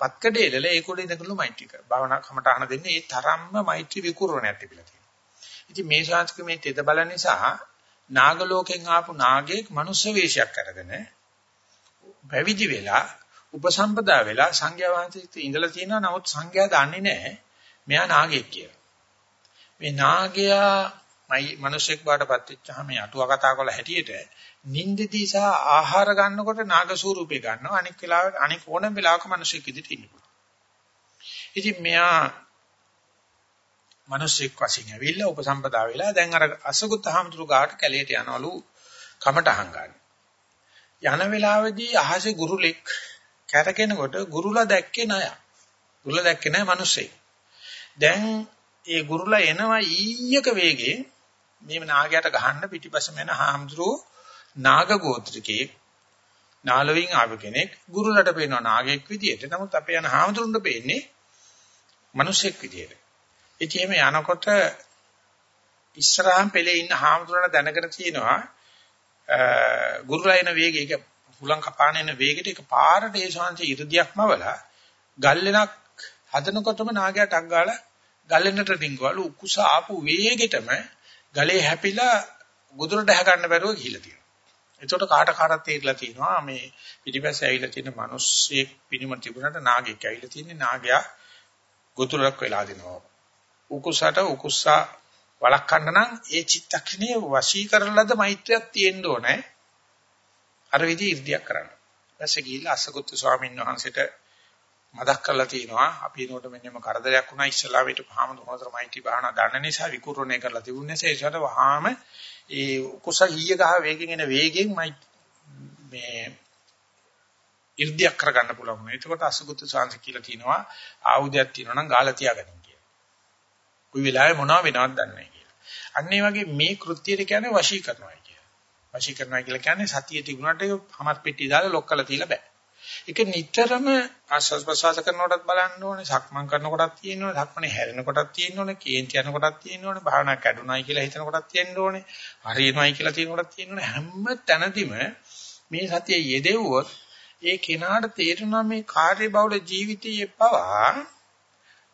පත්කඩේලල ඒකොල්ලේ ඉඳගලු මෛත්‍රී කර. භාවනා කමඨාන දෙන්නේ ඒ තරම්ම මෛත්‍රී විකුරණයක් තිබිලා ඉතින් මේ ශාස්ත්‍රික මේ තෙද බල නිසා නාග ලෝකෙන් ආපු නාගයෙක් මනුස්ස වේශයක් අරගෙන පැවිදි වෙලා උපසම්පදා වෙලා සංඝයා වහන්සේත් ඉඳලා තියෙනවා නමුත් සංඝයා දන්නේ නැහැ මෙයා නාගයෙක් කියලා. මේ නාගයා මයි මිනිසෙක් බාටපත් වෙච්චාම මේ අටුවා කතා කරලා හැටියට නින්දදී සහ ආහාර ගන්නකොට නාග ස්වරූපේ ගන්නවා අනික් වෙලාවට අනික් ඕනම වෙලාවක මිනිසෙක් ඉදිරියට ඉන්න පුළුවන්. ඉතින් මෙයා මිනිස්සෙක් වශයෙන් ඇවිල්ලා උපසම්පදා වෙලා දැන් අර අසගුත් හාමුදුරු ගාට කැලේට යනවලු කමටහන් ගන්න. යන වෙලාවේදී අහසේ ගුරුලෙක් කැරකෙනකොට ගුරුලා දැක්කේ නය. ගුරුලා දැක්කේ නැහැ මිනිස්සේ. දැන් ඒ ගුරුලා එනවා ඊයක වේගේ මේ නාගයට ගහන්න පිටිපස්සම එන හාමුදුරුවෝ නාග ගෝත්‍රිකේ නාලවින් ආව කෙනෙක් ගුරුලට පේනවා නාගයෙක් විදියට. නමුත් අපේ යන හාමුදුරුන්ට පේන්නේ මිනිසෙක් විදියට. ඉතින් එහෙම යනකොට ඉස්සරහන් පෙළේ ඉන්න හාමුදුරන දැනගෙන තියෙනවා ගුරුලා එන වේගය ඒක හුලං කපාන එන වේගෙට ඒක පාරට ඒ ශාන්ති ඉර්ධියක්ම වලා ගල්ලෙනක් හදනකොටම නාගයා ටක් ගාලා ගල්ලෙනට රිංගවලු උකුස ආපු වේගෙටම ගලේ හැපිලා ගුදුරට හැ ගන්න බැරුව ගිහිලා තියෙනවා. එතකොට කාට කාටත් තේරිලා තියෙනවා මේ පිටිපස්සේ ඇවිල්ලා තියෙන මිනිස්සෙක් පිළිම තිබුණාට නාගයෙක් ඇවිල්ලා තියෙන්නේ නාගයා ගුදුරක් වෙලා දිනවා. උකුසට උකුස්සා වළක්වන්න නම් ඒ චිත්තක්ෂණයේ වශී කරලද මෛත්‍රියක් තියෙන්න ඕනේ. අර විදි ඉර්ධියක් කරන්න. ඊපස්සේ ගිහිල්ලා අසගොත්තු ස්වාමීන් වහන්සේට මතක් කරලා තිනවා අපි එනකොට මෙන්නම කරදරයක් වුණා ඉස්සලා විතර පහම දුනතර මෛත්‍රී භාවනා දන්න නිසා විකුරුණේ කරලා තිබුණේ ඒ ඒසට වහාම ඒ කුස හීය ගහ වේගෙන් එන වේගෙන් මේ ඉර්ධියක් කරගන්න පුළුවන්. එතකොට අසගොත්තු සාංශ කියලා තිනවා ආයුධයක් තියෙනවා නම් ගාලා තියාගන්න කියලා. කොයි වෙලාවෙ මොනව වෙනවද දන්නේ නැහැ කියලා. අන්න ඒ වගේ මේ කෘත්‍යයට කියන්නේ වශී කරනවා කියලා. වශී කරනවා කියලා කියන්නේ සතිය තිබුණාට හමත් පෙට්ටිය දාලා ලොක් කරලා තියලා බෑ. ඒක නිතරම ආස්වාස් ප්‍රසවාස කරනකොටත් බලන්න ඕනේ, සක්මන් කරනකොටත් තියෙන්න ඕනේ, සක්මනේ හැරෙනකොටත් තියෙන්න ඕනේ, කේන්ති යනකොටත් තියෙන්න ඕනේ, භාවනා කැඩුනයි කියලා හිතනකොටත් තියෙන්න ඕනේ, හරියනයි කියලා තියෙනකොටත් තියෙන්න ඕනේ. හැම තැනදීම මේ සතිය යෙදෙව්වොත් ඒ කෙනාට තේරෙනවා මේ කාර්ය බහුල ජීවිතයේ පවා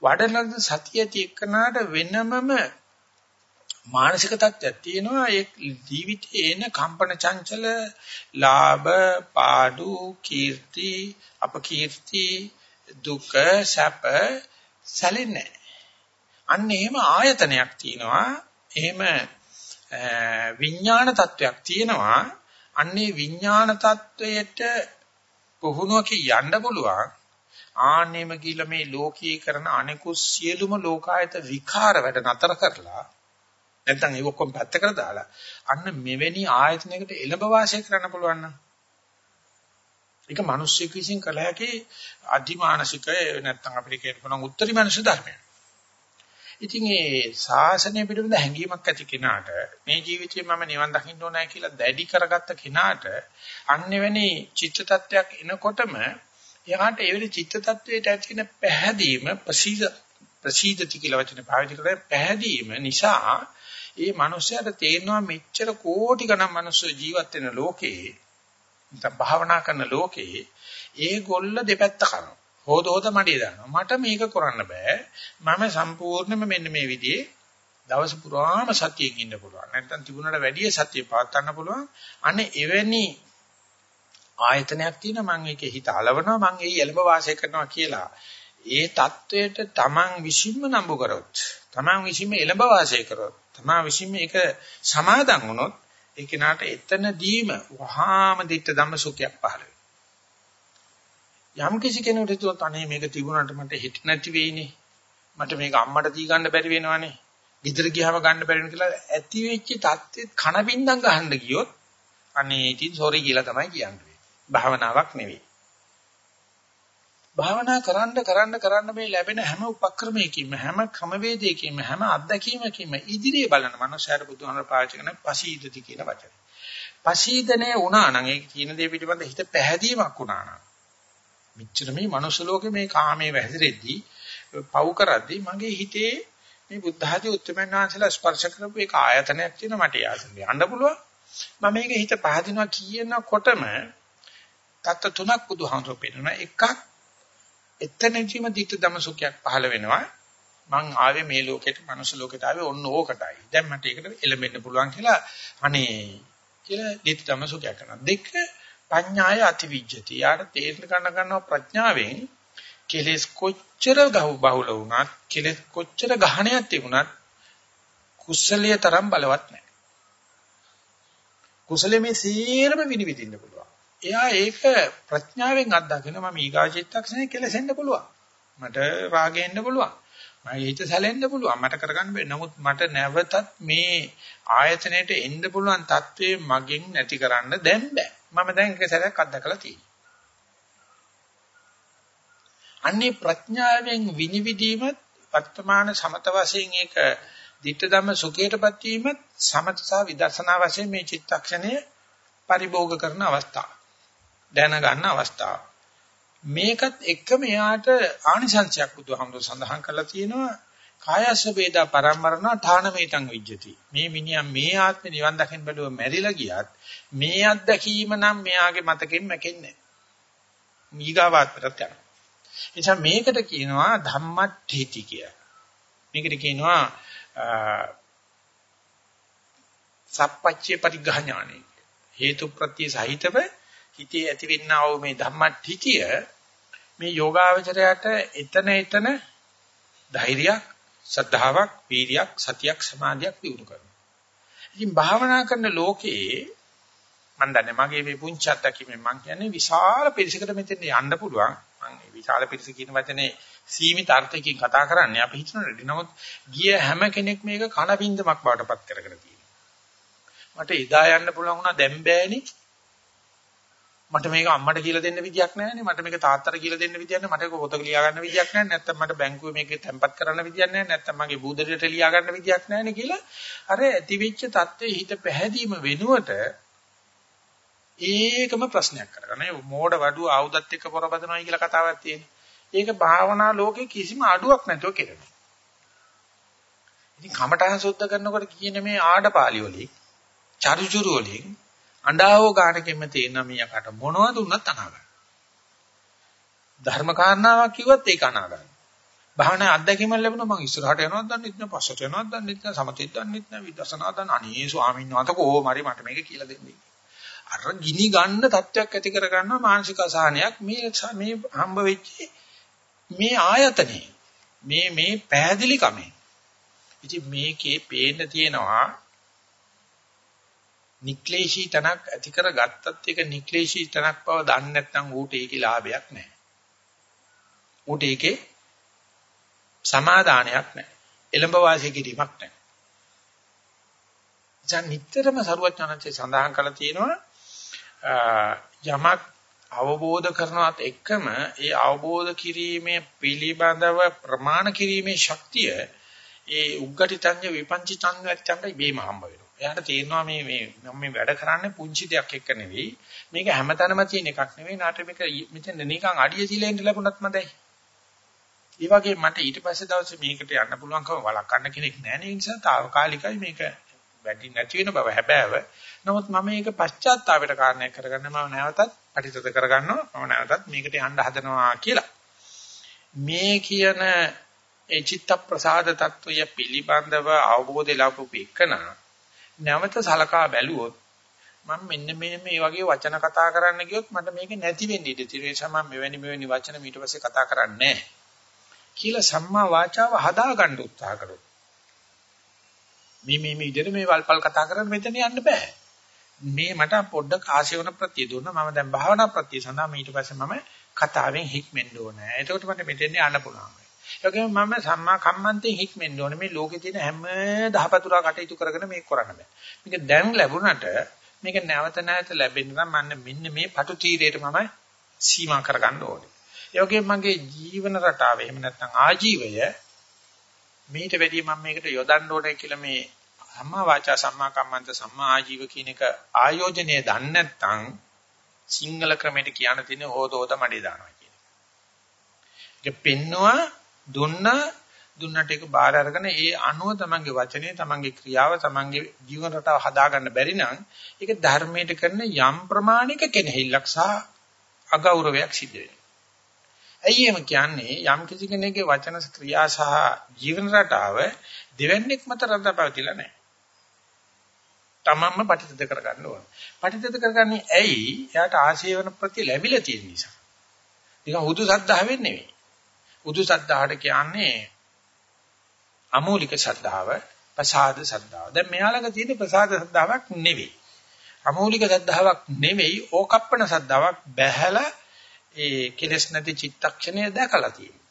වඩලද සතිය තියෙකනාට වෙනමම මානසික තත්ත්වයක් තියෙනවා. ඒ ජීවිතයේ එන කම්පන චංචල ලාභ පාඩු කීර්ති අපකීර්ති දුක සැප සැලෙන්නේ අන්න එහෙම ආයතනයක් තියෙනවා. එහෙම විඥාන තත්වයක් තියෙනවා. අන්නේ විඥාන තත්වයට කොහොනෝකේ යන්න පුළුවන්. ආන්නේම කියලා මේ ලෝකී කරන අනිකුත් සියලුම ලෝකායත විකාර වැඩ නතර කරලා නැත්නම් ඒක ඔක්කොම පැත්තකට දාලා අන්න මෙවැනි ආයතනයකට එළඹ වාසය කරන්න පුළුවන් නම් ඒක මිනිස්සෙක් විසින් කළ හැකි අධිමානසික නැත්නම් අපිට කියන්න පුළුවන් උත්තරී මනුෂ්‍ය ධර්මයක්. ඉතින් ඒ ශාසනය පිළිබඳ හැඟීමක් ඇති කෙනාට මේ ජීවිතේ මම නිවන් දකින්න ඕනයි කියලා දැඩි කරගත්ත කෙනාට අන්නෙවැනි චිත්ත tattයක් එනකොටම එයාට ඒ වෙලේ චිත්ත tattවයට ඇතින පැහැදීම ප්‍රසීද ප්‍රසීදති කියලා වචන පාවිච්චි කරලා පැහැදීම නිසා ඒ මනුස්සයාට තේරෙනවා මෙච්චර කෝටි ගණන් මනුස්සය ජීවත් වෙන ලෝකේ නැත්නම් භාවනා කරන ලෝකේ ඒගොල්ල දෙපැත්ත කරනවා. හොද හොද මඩේ දානවා. මට මේක කරන්න බෑ. මම සම්පූර්ණයෙන්ම මෙන්න මේ විදිහේ දවස පුරාම සතියෙන් ඉන්න පුළුවන්. නැත්නම් තිබුණාට වැඩිය සතිය පාත්තන්න පුළුවන්. අනේ එවැනි ආයතනයක් තියෙනවා මම ඒකේ හිත అలවනවා මම ඒ එළඹ වාසය කරනවා කියලා. ඒ தത്വයට තමන් විසින්ම නම්බු කරොත් තමන් විසින්ම එළඹ වාසය කරොත් Taman විසින්ම ඒක සමාදන් වුණොත් ඒ කෙනාට එතනදීම වහාම දිට්ඨ ධම්ම සුඛයක් පහළ වෙනවා. යම් කිසි කෙනෙකුට හිතුවත් අනේ මේක තිබුණාට මට හිත නැති වෙයිනේ. මට මේක අම්මට දී ගන්න බැරි වෙනවනේ. ගෙදර ගියාම ගන්න බැරි වෙන කියලා ඇති වෙච්ච தත්ත්වෙත් කන බින්දම් ගහන්න ගියොත් අනේ ඉතින් සෝරි කියලා තමයි කියන්නේ. භාවනාවක් නෙවෙයි. භාවනා කරන්න කරන්න කරන්න මේ ලැබෙන හැම උපක්‍රමයකින්ම හැම ක්‍රමවේදයකින්ම හැම අත්දැකීමකින්ම ඉදිරියේ බලන මනුස්සයර බුදුහාමර පාවිච්චි කරන පසීදති කියන වචනේ. පසීදනේ වුණා නම් ඒ කියන දේ පිටිපන්ද හිත පැහැදීමක් වුණා නම් මෙච්චර මේ මනුස්ස ලෝකේ මේ කාමයේ වැහිරෙද්දී පව් කරද්දී මගේ හිතේ මේ බුද්ධ ආදී උත්තරමන් වහන්සේලා ස්පර්ශ කරපු එක ආයතනයක් තියෙනවා මට යාසෙන් යන්න පුළුවන් මම මේක හිත පහදිනවා කියනකොටම තත්ත තුනක් බුදුහාමර පෙන්නනවා එකක් එතනදීම ධිට දම සුඛයක් පහළ වෙනවා. මං ආවේ මේ ලෝකෙට මනුස්ස ලෝකෙට ආවේ ඔන්න ඕකටයි. දැන් මට ඒකට එළඹෙන්න පුළුවන් කියලා අනේ කියලා ධිට දම සුඛයක් කරනවා. දෙක පඤ්ඤාය අතිවිජ්ජති. යාට තේරුම් ගන්න ගන්නවා ප්‍රඥාවෙන් කෙලෙස් කොච්චර ගහු බහුල වුණත් කෙලෙස් කොච්චර ගහණයක් තිබුණත් කුසලයේ තරම් බලවත් නැහැ. කුසලයේ මේ සීරම විනිවිදින්න පුළුවන්. එයා ඒක ප්‍රඥාවෙන් අත්දකින මම ඊගා චිත්තක්ෂණේ කෙලසෙන්න පුළුවන්. මට රාගෙ එන්න පුළුවන්. මගේ හිත සැලෙන්න පුළුවන්. මට කරගන්න බැහැ. නමුත් මට නැවතත් මේ ආයතනයට එන්න පුළුවන් தત્ත්වයේ මගෙන් නැති කරන්න දැන් බෑ. මම දැන් එක සැරයක් අත්දකලා තියෙනවා. අන්නේ ප්‍රඥාවෙන් විනිවිදීම වර්තමාන සමත වශයෙන් ඒක ditta ධම්ම සුඛයටපත් වීම සමත සහ විදර්ශනා වශයෙන් මේ චිත්තක්ෂණය පරිභෝග කරන අවස්ථාව. දැන ගන්න අවස්ථාව. මේකත් එක්කම එයාට ආනිසංශයක් බුදුහාමුදුර සඳහන් කරලා තියෙනවා කායස්ස වේදා පරම්මරණ ඨානමේතං විජ්ජති මේ මිනිහා මේ ආත්මේ නිවන් දකින්න බැලුව මැරිලා ගියත් මේ අත්දැකීම නම් මෙයාගේ මතකෙන් මැකෙන්නේ නැහැ මීගාවාත්මටත් යනවා එනිසා මේකට කියනවා ධම්මට්ඨේති කිය. මේකට කියනවා සප්පච්චේ පරිග්‍රහ ඥානෙ. හේතු ප්‍රත්‍ය සහිතව හිතේ ඇතිවෙනා වූ මේ ධම්මට්ඨිතිය මේ යෝගාවචරයට එතන එතන ධෛර්යයක්, සද්ධාාවක්, වීර්යයක්, සතියක්, සමාධියක් දිනු කරනවා. ඉතින් භාවනා කරන ලෝකයේ මම දන්නේ මගේ මේ පුංචි අත්දැකීමෙන් මම කියන්නේ විශාල පිරිසකට මෙතෙන් යන්න පුළුවන්. මම මේ විශාල පිරිස කියන වචනේ සීමිත අර්ථයකින් කතා කරන්නේ අපි හිතන රෙඩි. නමුත් ගිය හැම කෙනෙක් මේක කන බින්දමක් බවටපත් කරගෙන තියෙනවා. මට එදා යන්න පුළුවන් වුණා දැන් බෑනේ. මට මේක අම්මට කියලා දෙන්න විදියක් නැහැනේ. මට මේක තාත්තට කියලා දෙන්න විදියක් නැහැ. මට ඒක පොතක ලියා ගන්න විදියක් නැහැ. නැත්තම් මට බැංකුවේ මේක තැම්පත් කරන්න විදියක් නැහැ. නැත්තම් මගේ බූදලට ලියා ගන්න විදියක් නැහැනේ කියලා අර ඇතිවෙච්ච தත්ත්වයේ හිත පැහැදීම වෙනුවට ඒකම ප්‍රශ්නයක් කරගන්න. ඒ මෝඩ වඩුව ආයුධත් එක්ක පොරබදනවායි කියලා කතාවක් තියෙනවා. ඒක භාවනා ලෝකේ කිසිම අඩුවක් නැතුව කෙරෙනවා. ඉතින් කමඨහන් සුද්ධ කරනකොට කියන මේ ආඩපාලි වලින්, චරිචුරු වලින් අඬාවෝ ගානකෙම තියෙන මියකට මොනවද උනත් අනාගන්න. ධර්ම කාරණාවක් කිව්වත් ඒක අනාගන්න. භාවනා අත්දැකීම ලැබුණා මම ඉස්සරහට යනවද දන්නෙත් නෑ පස්සට යනවද දන්නෙත් නෑ සමතෙත් දන්නෙත් නෑ විදර්ශනා දන්න අනේ ස්වාමීන් වහන්සේ කොහොම හරි මට මේක කියලා දෙන්නේ. අර ගිනි ගන්න තත්වයක් ඇති කර ගන්නවා මානසික අසහනයක් මේ මේ හම්බ වෙච්ච මේ ආයතනේ මේ මේ පැහැදිලි කමේ ඉතින් මේකේ පේන්න තියෙනවා නික්ලේශී තනක් ඇති කර ගත්තත් ඒක නික්ලේශී තනක් බව දන්නේ නැත්නම් ඌට ඒකේ ලාභයක් නැහැ. ඌට ඒකේ සමාදානයක් නැහැ. එළඹ වාසය කිරීමක් නැහැ. දැන් නිතරම සරුවචනන්සේ සඳහන් කරලා තියෙනවා යමක් අවබෝධ කරනවත් එක්කම ඒ අවබෝධ කිරීමේ පිළිබඳව ප්‍රමාණ කිරීමේ ශක්තිය ඒ උග්ගටිතඤ්ඤ විපංචිතඤ්ඤ ඇත්තන්ට ඉබේම හම්බ වෙනවා. එයාට තේරෙනවා මේ මේ මම මේ වැඩ කරන්නේ පුංචි දෙයක් එක්ක නෙවෙයි. මේක හැමතැනම තියෙන එකක් නෙවෙයි. නාට මේක මෙතන නිකන් අඩිය සීලෙන් ලැබුණත් මදයි. ඒ වගේ මට ඊට පස්සේ දවසේ මේකට යන්න පුළුවන්කම වළක්වන්න කෙනෙක් නැහැ නේ. ඒ නිසා తాවකාලිකයි මේක වැඩි නැති වෙන බව හැබෑව. නමුත් මම මේක පශ්චාත්තාවයට කාරණයක් කරගන්න මම නැවතත් අටිතත කරගන්නවා. මම නැවතත් මේකට යන්න හදනවා කියලා. මේ කියන ඒ චිත්ත ප්‍රසාද తত্ত্বය පිළිබඳව අවබෝධය ලැබුපු එකනා නැවත සලකා බැලුවොත් මම මෙන්න මේ මේ වගේ වචන කතා කරන්න ගියොත් මට මේක නැති වෙන්න ඉඩ තියෙන නිසා මම මෙවැනි මෙවැනි වචන ඊට පස්සේ කතා කරන්නේ නැහැ කියලා සම්මා වාචාව හදා ගන්න උත්සාහ කරොත් මේ මේ මේ විදිහට මේ වල්පල් කතා කරන්න මෙතන යන්න බෑ. මේ මට පොඩ්ඩක් ආශේවන ප්‍රත්‍ය දුන්නා. මම දැන් භාවනා ප්‍රත්‍ය සඳහා ඊට පස්සේ මම කතාවෙන් හික්මෙන්න ඕනේ. එතකොට මට මෙතෙන් යන්න පුළුවන්. ඒකෙම මම සම්මා කම්මන්තේ හික්මෙන්න ඕනේ. මේ ලෝකේ තියෙන හැම දහපතුරා කටයුතු කරගෙන මේක කරන්න බෑ. මේක දැන් ලැබුණට මේක නැවත නැවත ලැබෙන්න නම් මන්න මෙන්න මේ පටු තීරයට මම සීමා කරගන්න ඕනේ. ඒ වගේම මගේ ජීවන රටාව එහෙම නැත්නම් ආජීවය මීට වැඩිය මම මේකට යොදන්න ඕනේ කියලා මේ සම්මා වාචා සම්මා කම්මන්ත සම්මා ආජීව කියන එක ආයෝජනය දන්නේ නැත්නම් සිංහල ක්‍රමයට කියන්න තියෙන හොදෝත මඩේ දානවා කියන එක. ඒක පෙන්නවා දුන්න දුන්නට ඒක බාර අරගෙන ඒ අනුව තමන්ගේ වචනේ තමන්ගේ ක්‍රියාව තමන්ගේ ජීවන රටාව හදාගන්න බැරි නම් ඒක ධර්මයට කරන යම් ප්‍රමාණික කෙනෙහිල්ලක් සහ අගෞරවයක් සිද්ධ වෙනවා. ඇයි එහෙම කියන්නේ යම් කිසි කෙනෙකුගේ වචන ක්‍රියා සහ ජීවන රටාව දෙවන්නේක් මත රඳාපවතිලා නැහැ. තමන්ම පටිතද කරගන්න ඕන. පටිතද කරගන්නේ ඇයි? එයාට ආශේවන ප්‍රති ලැබිලා තියෙන නිසා. නිකන් හුදු සද්ධාවෙන් නෙවෙයි. හුදු සද්ධාහට කියන්නේ අමූලික සද්ධාව, ප්‍රසාද සද්ධාව. දැන් මෙයාලඟ තියෙන ප්‍රසාද සද්ධාවක් නෙවෙයි. අමූලික සද්ධාවක් නෙවෙයි, ඕකප්පන සද්ධාවක් බැහැලා ඒ කෙලස් නැති චිත්තක්ෂණය දැකලා තියෙනවා.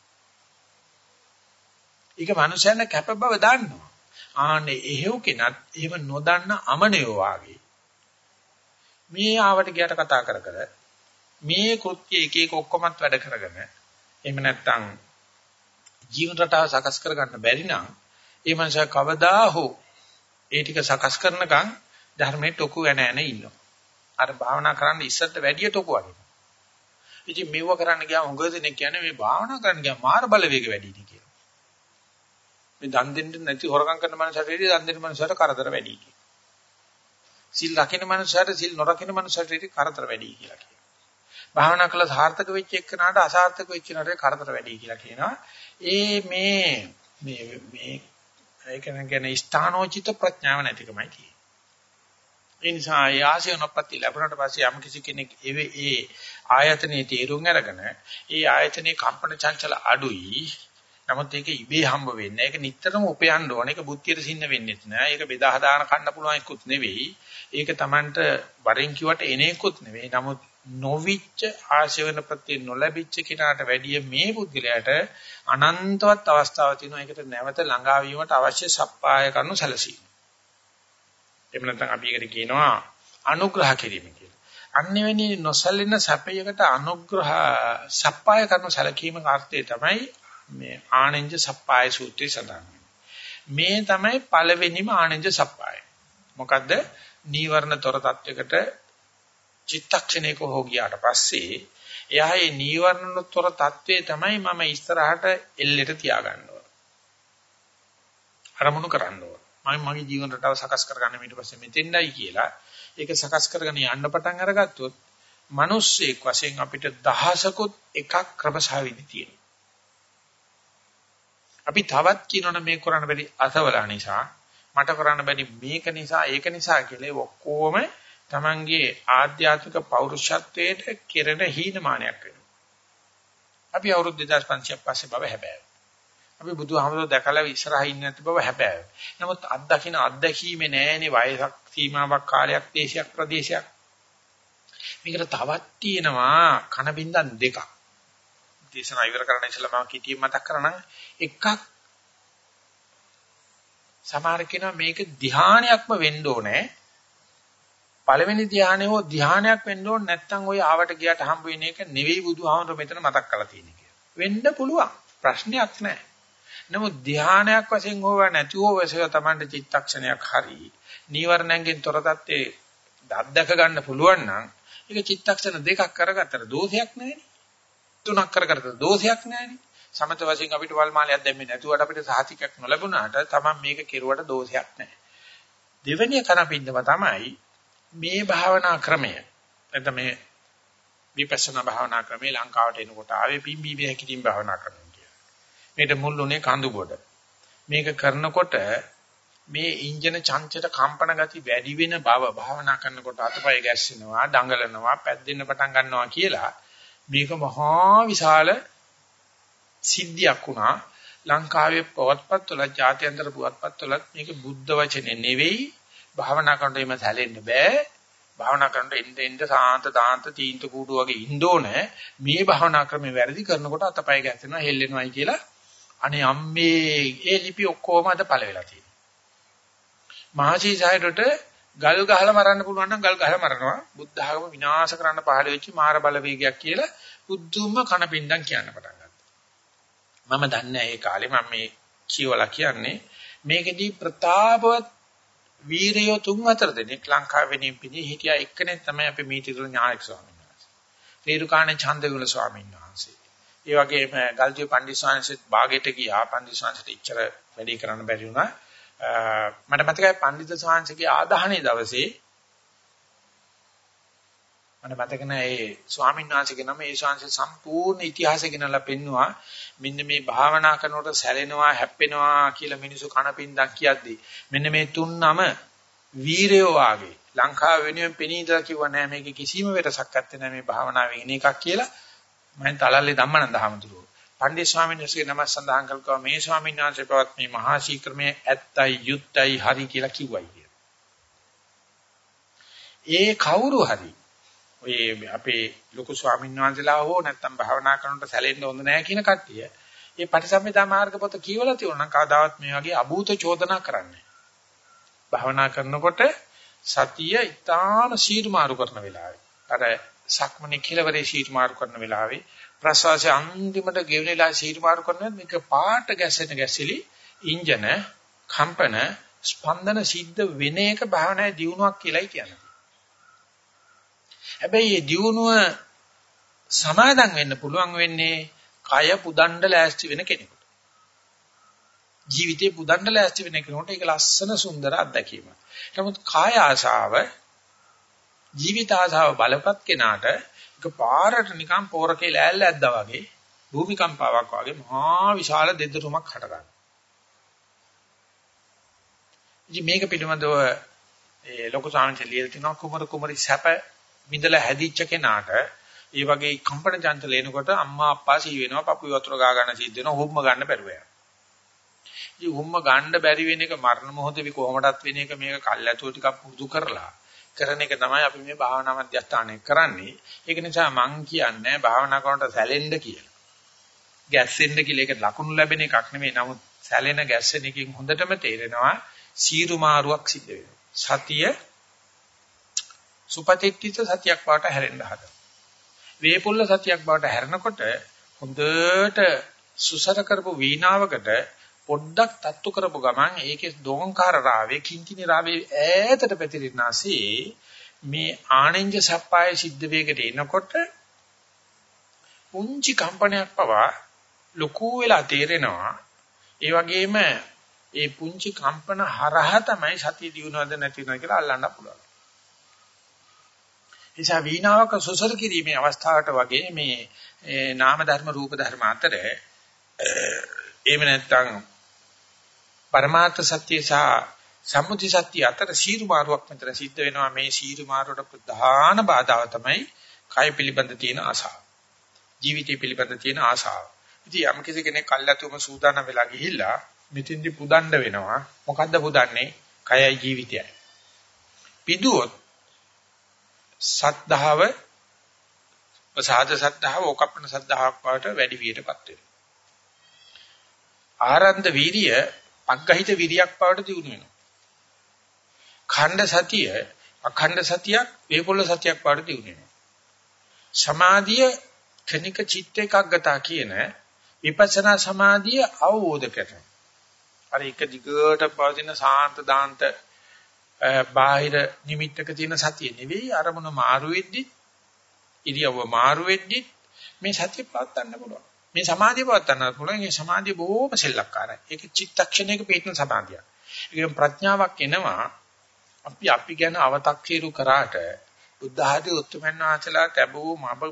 ඒක මනුෂයන කැප බව දන්නවා. ආන්නේ එහෙව් කෙනත් එහෙම නොදන්න අමනයෝ වාගේ. මේ ආවට ගියට කතා කර කර මේ කෘත්‍ය එක එක ඔක්කොමත් වැඩ කරගෙන එහෙම නැත්නම් ජීවන රටාව සකස් කරගන්න බැරි නම් ඒ මනුස්සයා කවදා හෝ ඒ ටික සකස් කරනකම් ධර්මයේ ટොකු වෙන නැන ඉන්නවා. අර භාවනා කරන්න ඉස්සරට වැඩිය ටොකු වගේ. ඉතින් මෙව කරන්න ගියාම හොඟ දෙනෙක් කියන්නේ මේ භාවනා කරන්න ගියාම මාර බලවේග වැඩි නේ කියලා. මේ දන් දෙන්න නැති හොරකම් කරන මනුස්සයට වැඩි දන් දෙන්න මනුස්සයට කරදර වැඩි කියලා. සිල් රකින්න මනුස්සයට සිල් නොරකින්න මනුස්සයට කරදර වැඩි කියලා කියනවා. භාවනා කළ සාර්ථක වෙච්ච එක්කනට අසාර්ථක වෙච්ච නට කරදර වැඩි කියලා කියනවා. ඒ මේ මේ මේ ඒක කියන්නේ ස්ථානෝචිත ප්‍රඥාව නැතිකමයි කියන්නේ. ඒ නිසා ඒ ආශයනපති ලැබුණාට පස්සේ යම් කිසි කෙනෙක් ඒ ඒ ආයතනයේ තීරුම් අරගෙන ඒ ආයතනයේ කම්පන චංචල අඩුයි. නමුත් ඒක ඉබේ හම්බ වෙන්නේ. ඒක නිටතරම උපයන්න ඕන. ඒක බුද්ධියට සින්න වෙන්නේ නැහැ. ඒක බෙදා හදාන කන්න පුළුවන් එකකුත් නෙවෙයි. ඒක Tamanට වරෙන් කිව්වට එනේකුත් නෙවෙයි. නමුත් නොවිච්ච ආශයවන ප්‍රති නොලැබිච්ච කෙනාට වැඩිය මේ පුද්ගලයාට අනන්තවත් අවස්ථාවක් තියෙනවා ඒකට නැවත ළඟා වීමට අවශ්‍ය සප්පාය කරනු සැලසීම. එහෙම නැත්නම් අපි ඒකට කියනවා අනුග්‍රහ කිරීම කියලා. අන්නෙවෙනි නොසැලෙන සැපයකට අනුග්‍රහ සප්පාය කරනු සැලකීම අර්ථය තමයි මේ ආනෙන්ජ සප්පාය සූත්‍රය සඳහන් මේ තමයි පළවෙනිම ආනෙන්ජ සප්පාය. මොකද්ද? නීවරණ තොර තත්වයකට චිත්තක්ෂණයක හෝ ගියාට පස්සේ එයා මේ නීවරණතර தત્ත්වයේ තමයි මම ඉස්සරහට එල්ලෙට තියාගන්න ඕන. අරමුණු කරන්න ඕන. මම මගේ ජීවන රටාව සකස් කරගන්න ඊට පස්සේ මෙතෙන්ඩයි කියලා ඒක සකස් කරගෙන යන්න පටන් අරගත්තොත් මිනිස්සෙක් වශයෙන් අපිට දහසකුත් එකක් ක්‍රමසාවිදි තියෙනවා. අපි තවත් කියනවනේ මේ කරන්න බැරි අසවලා නිසා මට කරන්න බැරි මේක නිසා ඒක නිසා කියලා ඔක්කොම තමන්ගේ ආධ්‍යාත්මික පෞරුෂත්වයට කෙරෙන හීනමානයක් වෙනවා. අපි අවුරුදු 2500ක් පස්සේ බව හැබෑව. අපි බුදුහාමුදුරුවෝ දැකලා ඉස්සරහා ඉන්නේ නැති බව හැබෑව. නමුත් අත්දකින්න අත්දැකීමේ නෑනේ වයසක් සීමාවක් කාලයක් දේශයක් ප්‍රදේශයක්. මේකට තවත් තියෙනවා කන බින්දන් දෙකක්. දේශනා ඉවර කරන්න ඉස්සෙල්ලා මම කිටියෙන් මතක් කරනම් එකක් සමහර කෙනා මේක ධානයක්ම වෙන්න ඕනේ පළවෙනි ධානය හෝ ධානයක් වෙන්න ඕන නැත්නම් ওই ආවට ගියට හම්බ වෙන එක නෙවෙයි බුදුහාමර මෙතන මතක් කරලා තියෙන්නේ කියලා. වෙන්න පුළුවන්. ප්‍රශ්නයක් නැහැ. නමුත් ධානයක් වශයෙන් හෝව නැති හෝ වශයෙන් තමයි චිත්තක්ෂණයක් හරි. නීවරණයෙන් තොර තත්ත්වේ දද්දක ගන්න පුළුවන් නම් ඒක චිත්තක්ෂණ දෙකක් කරගත්තට දෝෂයක් නැහැනේ. තුනක් කරගත්තට දෝෂයක් නැහැනේ. සමත වශයෙන් අපිට වල් මාලයක් දැම්මේ නැතුවට අපිට සාහිතිකයක් නොලැබුණාට තමයි මේක කෙරුවට දෝෂයක් නැහැ. දෙවෙනි කරපින්දම තමයි මේ භාවනා ක්‍රමය නැත්නම් මේ විපස්සනා භාවනා ක්‍රමේ ලංකාවට එනකොට ආවේ පිම්බීබේ හැකිටින් භාවනා කරනවා කියලා. මේකට මුල්ුණේ කඳුබොඩ. මේක කරනකොට මේ ඉන්ජන චංචල කම්පන ගති වැඩි වෙන බව භාවනා කරනකොට අතපය ගැස්සෙනවා, දඟලනවා, පැද්දෙන්න පටන් ගන්නවා කියලා මේක මහා විශාල සිද්ධියක් වුණා. ලංකාවේ පොත්පත් වල ජාත්‍යන්තර පුවත්පත් වල මේක බුද්ධ වචනේ නෙවෙයි භාවනා කරනකොට එimhe සැලෙන්න බෑ. භාවනා කරනකොට එන්න එන්න සාන්ත දාන්ත තීන්ත කූඩු වගේ ඉන්න ඕනේ. මේ භාවනා ක්‍රමේ වැරදි කරනකොට අතපය ගැස්සෙනවා හෙල්ලෙනවායි කියලා. අනේ අම්මේ ඒ ලිපි ඔක්කොම අද පළ වෙලා තියෙනවා. මහසී සායරට ගල් ගහලා මරන්න පුළුවන් නම් ගල් ගහලා මරනවා. බුද්ධ ආගම විනාශ කරන්න පහළ වෙච්ච මාර බලවේගයක් කියලා බුද්ධුම කණපින්ඩම් කියන්න පටන් ගත්තා. මම දන්නේ ඒ කාලේ මම මේ කියවලා කියන්නේ මේකෙදී ප්‍රතාපවත් වීරයෝ තුන් හතර දෙනෙක් ලංකාවේ වෙනින් පිණි හිටියා එක්කෙනෙක් තමයි අපේ මීටිතුරු ඥායක ස්වාමීන් වහන්සේ. රේරුකාණේ ඡන්දවිල ස්වාමීන් වහන්සේ. ඒ වගේම ගල්ජී පණ්ඩිත ස්වාමීන්සෙත් භාගයට ගියා. පණ්ඩිත ස්වාමීන්සට ඉච්චර වැඩි කරන්න බැරි වුණා. මට මතකයි පණ්ඩිත ස්වාමීන්සගේ ආදාහනේ දවසේ මට මතක නැහැ ඒ ස්වාමීන් වහන්සේගේ නම. ඒ ශාංශ සම්පූර්ණ ඉතිහාසය ගෙනලා පෙන්නවා. මෙන්න මේ භාවනා කරනකොට සැලෙනවා හැප්පෙනවා කියලා මිනිස්සු කනපින්දක් කියද්දි මෙන්න මේ තුන් නම වීරයෝ වාගේ ලංකාව වෙනුවෙන් පෙනී ඉඳලා කිව්වා නෑ මේක කිසිම වෙනසක් නැත්තේ නෑ මේ භාවනාවේ ඉන එකක් කියලා. මම තලල්ලේ ධම්මනන්ද හමුදුරුවෝ පණ්ඩිත ස්වාමීන් වහන්සේගේ නම සඳහන් කළා මේ ස්වාමීන් වහන්සේ පවත් මේ මහා ශීක්‍රමයේ ඇත්තයි යුත්තයි හරි කියලා කිව්වයි කියලා. ඒ කවුරු හරි? ඔය අපේ ලොකු ස්වාමීන් වහන්සේලා හෝ නැත්තම් භාවනා කරනකොට සැලෙන්න හොඳ නැහැ කියන කට්ටිය. මේ පටිසම්භිදා මාර්ග පොත කියවලා තියෙනවා නම් කවදාවත් මේ වගේ අභූත චෝදනා කරන්නේ භාවනා කරනකොට සතිය ඊටාම සීතු මාරු කරන වෙලාවේ අර සක්මනේ කෙලවරේ සීතු මාරු කරන වෙලාවේ ප්‍රසවාසය අන්තිමට ගෙවිලා සීරු මාරු කරනවා මේක පාට ගැසෙන ගැසිලි ඉන්ජන කම්පන ස්පන්දන සිද්ධ වෙන එක භාවනාවේ දියුණුවක් කියලායි කියන්නේ. හැබැයි මේ දියුණුව සමාදම් වෙන්න පුළුවන් වෙන්නේ කය පුදණ්ඩ ලෑස්ති වෙන කෙනෙකුට. ජීවිතේ පුදණ්ඩ ලෑස්ති වෙන කෙනෙකුට ඒක ලස්සන සුන්දර අත්දැකීමක්. නමුත් කාය ආශාව ජීවිත ආශාව බලපත් කෙනාට එක පාරට නිකන් පෝරකේ ලෑල්ල ඇද්දා වගේ භූමිකම්පාවක් වගේ මහා විශාල දෙදරුමක් හට ගන්නවා. ඉතින් මේක පිළිබඳව ඒ ලොකු සාංශ ලියලා තිනවා කුමර කුමරි සැප විඳලා හැදිච්ච කෙනාට ඒ වගේ කම්පන චංචල එනකොට අම්මා අප්පා සී වෙනවා පපුව වතුර ගා ගන්න සිද්ධ වෙනවා හුම්ම ගන්න බැරුව යනවා. ඉතින් හුම්ම ගන්න බැරි වෙන එක මරණ මොහොතේ කොහොමදත් වෙන එක මේක කල්ැතුව ටිකක් පුරුදු කරලා කරන එක තමයි අපි මේ භාවනා මධ්‍යස්ථානයේ කරන්නේ. ඒක නිසා මං කියන්නේ භාවනා කරනකොට සැලෙන්න කියලා. ගැස්සෙන්න කියලා ඒක ලකුණු ලැබෙන එකක් නෙමෙයි. නමුත් සැලෙන ගැස්සෙන එකකින් හොඳටම තේරෙනවා සීරු මාරුවක් සිද්ධ වෙනවා. සතිය සුපතිට්ඨිත සතියක් වාට හැරෙන්න හදනවා. වේපුල්ල සතියක් බවට හැරෙනකොට හොඳට සුසර කරපු වීණාවකට පොඩ්ඩක් තත්තු කරපු ගමන් ඒකේ දෝංකාර රාවේ කිංකිණි රාවේ ඈතට පැතිරෙනාසේ මේ ආනෙන්ජ සප්පාය සිද්ධ වේගට එනකොට පුංචි කම්පනයක් පවා ලොකු වෙලා තේරෙනවා ඒ වගේම ඒ පුංචි කම්පන හරහා තමයි සතිය දිනුවද නැති වෙනවද කියලා අල්ලන්න පුළුවන්. නිසා වීණාවක සුසර කිරීමේ අවස්ථාවට වගේ මේ නාම ධර්ම රූප ධර්ම අතර එහෙම නැත්නම් පරමාර්ථ සත්‍ය සහ සම්මුති සත්‍ය අතර සීරු මාරුවක් මෙතන සිද්ධ වෙනවා මේ සීරු මාරුවට ප්‍රධාන බාධාව තමයි කය පිළිබඳ තියෙන ආශාව. ජීවිතය පිළිබඳ තියෙන ආශාව. ඉතින් යම් කෙනෙක් කල්ලාතුම සූදානම් වෙලා ගිහිල්ලා මෙතෙන්දි පුදන්න වෙනවා. මොකද්ද පුදන්නේ? කයයි ජීවිතයයි. පිදුවොත් සද්ධාව ප්‍රසාද සද්ධාව ඕකප්පන සද්ධාවක් වට වැඩි වියටපත් වෙනවා. ආරන්ද වීරිය පග්ගහිත විරියක් බවට දියුණු වෙනවා. ඛණ්ඩ සතිය අඛණ්ඩ සතියක් වේපොල්ල සතියක් බවට දියුණු වෙනවා. සමාධිය ක්ෂණික චිත්ත එකග්ගතා කියන විපස්සනා සමාධිය අවබෝධ කරගන්න. අර එක දිගට පවතින සාන්ත දාන්ත බාහිර නිමිත්තක තියෙන සතිය නෙවෙයි අරමුණ මාරු වෙද්දි ඉරියව්ව මාරු වෙද්දි මේ සතිය පවත්වන්න පුළුවන්. මේ සමාධිය පවත්වන්න පුළුවන්. මේ සමාධිය බොහොම සෙල්ලක්කාරයි. ඒක චිත්තක්ෂණයක පිටින සමාධියක්. ඒක ප්‍රඥාවක් එනවා. අපි අපි ගැන අව탁සීරු කරාට බුද්ධ ආදී උත්තරමන් වහන්සේලා ලැබූ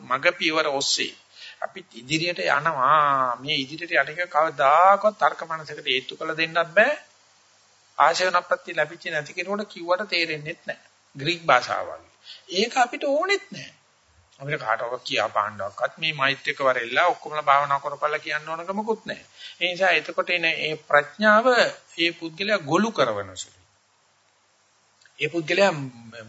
මග පියවර ඔස්සේ අපි ඉදිරියට යනවා. මේ ඉදිරියට යන එක කවදාකවත් තර්ක මනසකට හේතු කළ දෙන්නත් බෑ. ආශයනප්‍රත්‍ය ලැබිච්ච නැති කෙනෙකුට කිව්වට තේරෙන්නේ නැහැ. ග්‍රීක භාෂාව වගේ. ඒක අපිට ඕනෙත් නැහැ. අපිට කාටවත් කියා පාණ්ඩවක්වත් මේ මෛත්‍රික වරෙල්ලා ඔක්කොමලා භාවනා කරපළා කියන්න ඕන කමකුත් නැහැ. ඒ නිසා එතකොට එන මේ ප්‍රඥාව ඒ පුද්ගලයා ගොළු කරවන සුළුයි. ඒ පුද්ගලයා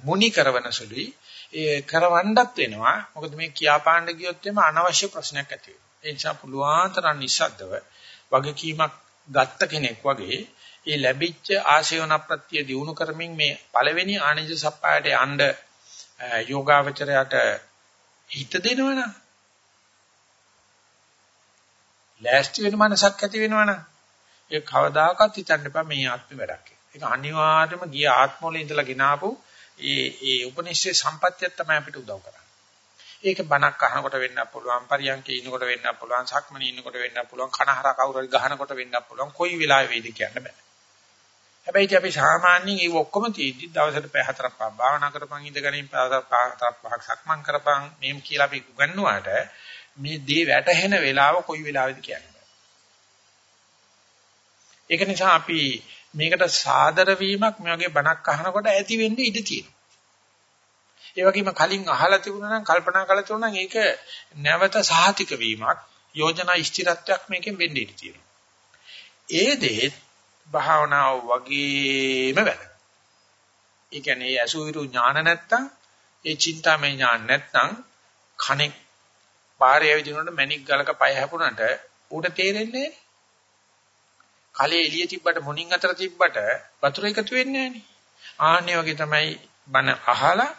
මුනි කරවන සුළුයි. ඒ කරවන්නත් වෙනවා. මොකද මේ කියා පාණ්ඩ ගියොත් එම අනවශ්‍ය ප්‍රශ්නයක් ඇති වෙනවා. ඒ නිසා පුළුවන් තරම් නිස්සද්දව වගකීමක් ගත්ත කෙනෙක් වගේ ඒ ලැබිච්ච ආශයෝන ප්‍රත්‍ය දිනු කරමින් මේ පළවෙනි ආනිජ සප්පායට යන්න යෝගාවචරයට හිත දෙනවනම්? ලෑස්ති වෙන මනසක් ඇති වෙනවනම්? ඒ කවදාකවත් හිතන්න එපා මේ ආත්ම වැඩක් ඒක අනිවාර්යයෙන්ම ගිය ආත්මවල ඉඳලා ගෙනාවු ඒ ඒ උපනිෂේ සම්පත්තිය තමයි අපිට උදව් කරන්නේ. ඒක බණක් අහනකොට වෙන්න පුළුවන් පරියන්කේ ඉන්නකොට වෙන්න පුළුවන් සක්මනේ ඉන්නකොට වෙන්න පුළුවන් කනහර කවුරු හරි ගහනකොට වෙන්න පුළුවන් කොයි වෙලාවෙ වෙයිද කියන්න බෑ. හැබැයි අපි සාමාන්‍යයෙන් ඒ ඔක්කොම තියෙද්දි දවසට පැය හතරක් පහ භාවනා කරපන් ඉඳගෙන පැය හතරක් පහක් සක්මන් කරපන් මේම් කියලා අපි උගන්වුවාට මේ දේ වැටහෙන වෙලාව කොයි වෙලාවෙද කියන්නේ. ඒක නිසා අපි මේකට සාදර වීමක් මේ වගේ බණක් අහනකොට ඇති වෙන්නේ ඉඩ තියෙනවා. ඒ වගේම කලින් අහලා තිබුණා නම් කල්පනා කරලා තිබුණා නම් ඒක නැවත සාහතික වීමක් යෝජනා ස්ථිරත්වයක් මේකෙන් වෙන්න ඉඩ තියෙනවා. ඒ දෙත් භාවනාව වගේම වැදගත්. ඒ කියන්නේ අසුවිරු ඥාන නැත්තම් ඒ චින්තාමය ඥාන නැත්තම් කණෙක් පාරේ ඇවිදිනකොට මැණික් ගලක පය හැපුණට ඌට තේරෙන්නේ කලේ එළිය තිබ්බට මුණින් අතර තිබ්බට වතුර එකතු වෙන්නේ නැහනේ. ආන්නේ වගේ තමයි බන අහලා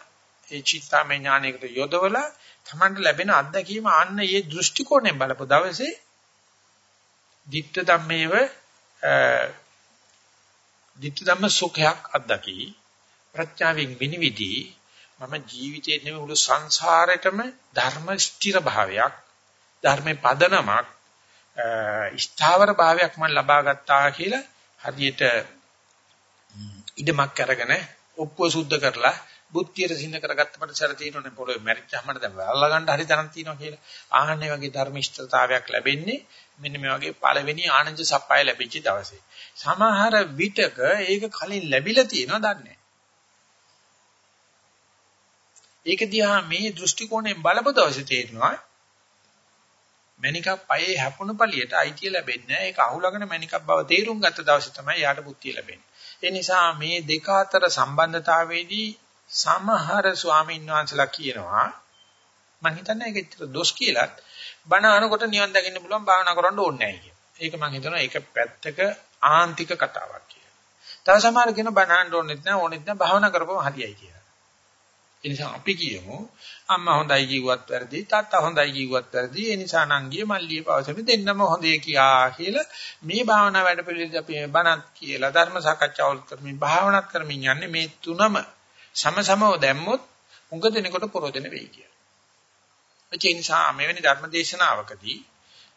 ඒ චිත්තාමය ඥානයකට යොදවලා Tamanට ලැබෙන අත්දැකීම අන්න ඒ දෘෂ්ටි කෝණයෙන් බලපු දවසේ ditta ධම්මේව ditta ධම්ම සුඛයක් අත්දකි ප්‍රඥාවෙන් විනිවිදි මම ජීවිතේ නෙමෙයි මුළු සංසාරෙටම ධර්ම ස්ථිර භාවයක් ධර්මේ පදනමක් ස්ථාවර භාවයක් මම ලබා ගත්තා කියලා හරියට ඉදමක් අරගෙන ඔප්පුව සුද්ධ කරලා බුද්ධියට සින්න කරගත්ත මට සැර තියෙනවනේ පොළොවේ මැරිච්චාම මට දැන් වැල්ලා ගන්න හරි තරම් තියෙනවා කියලා. ආහන්නේ වගේ ධර්මිෂ්ඨතාවයක් ලැබෙන්නේ මෙන්න මේ වගේ පළවෙනි ආනන්ද සප්පාය ලැබිච්ච දවසේ. සමහර විටක ඒක කලින් ලැබිලා තියෙනවා දන්නේ ඒක දිහා මේ දෘෂ්ටි කෝණයෙන් බලපු දවසේ තේරෙනවා මණිකක් පයේ හැපුණු පළියට අයිතිය ලැබෙන්නේ නැහැ. ඒක අහුලගෙන මණිකක් බව තේරුම් ගත්ත දවසේ තමයි යාට බුද්ධිය ලැබෙන්නේ. ඒ නිසා මේ දෙක අතර සම්බන්ධතාවයේදී සමහර ස්වාමීන් වහන්සේලා කියනවා මම හිතන්නේ ඒක ඇත්තට දොස් කියලා බණ අහනකොට නිවන් දකින්න පුළුවන් භාවනා කරන්න ඕනේ නැහැ කියලා. ඒක මම හිතනවා ඒක පැත්තක ආන්තික කතාවක් කියලා. තව සමහර කියන බණ අහන්න ඕනෙත් නැහැ ඕනෙත් නැහැ භාවනා කරපුවම හරියයි කියලා. ඒ නිසා අපි කියමු අම්මා හොඳයි කිව්වත් වැරදි තාත්තා හොඳයි කිව්වත් වැරදි ඒ නිසා නංගිය මල්ලිය පවසමි දෙන්නම හොඳේ කියා කියලා මේ භාවනා වැඩ පිළිවෙල අපි බණත් කියලා ධර්ම සාකච්ඡාවල් කරමින් භාවනාත් කරමින් යන්නේ මේ තුනම සමසමව දැම්මොත් උඟ දෙනකොට ප්‍රෝජන වෙයි කියලා. ඒ නිසා මෙවැනි ධර්ම දේශනාවකදී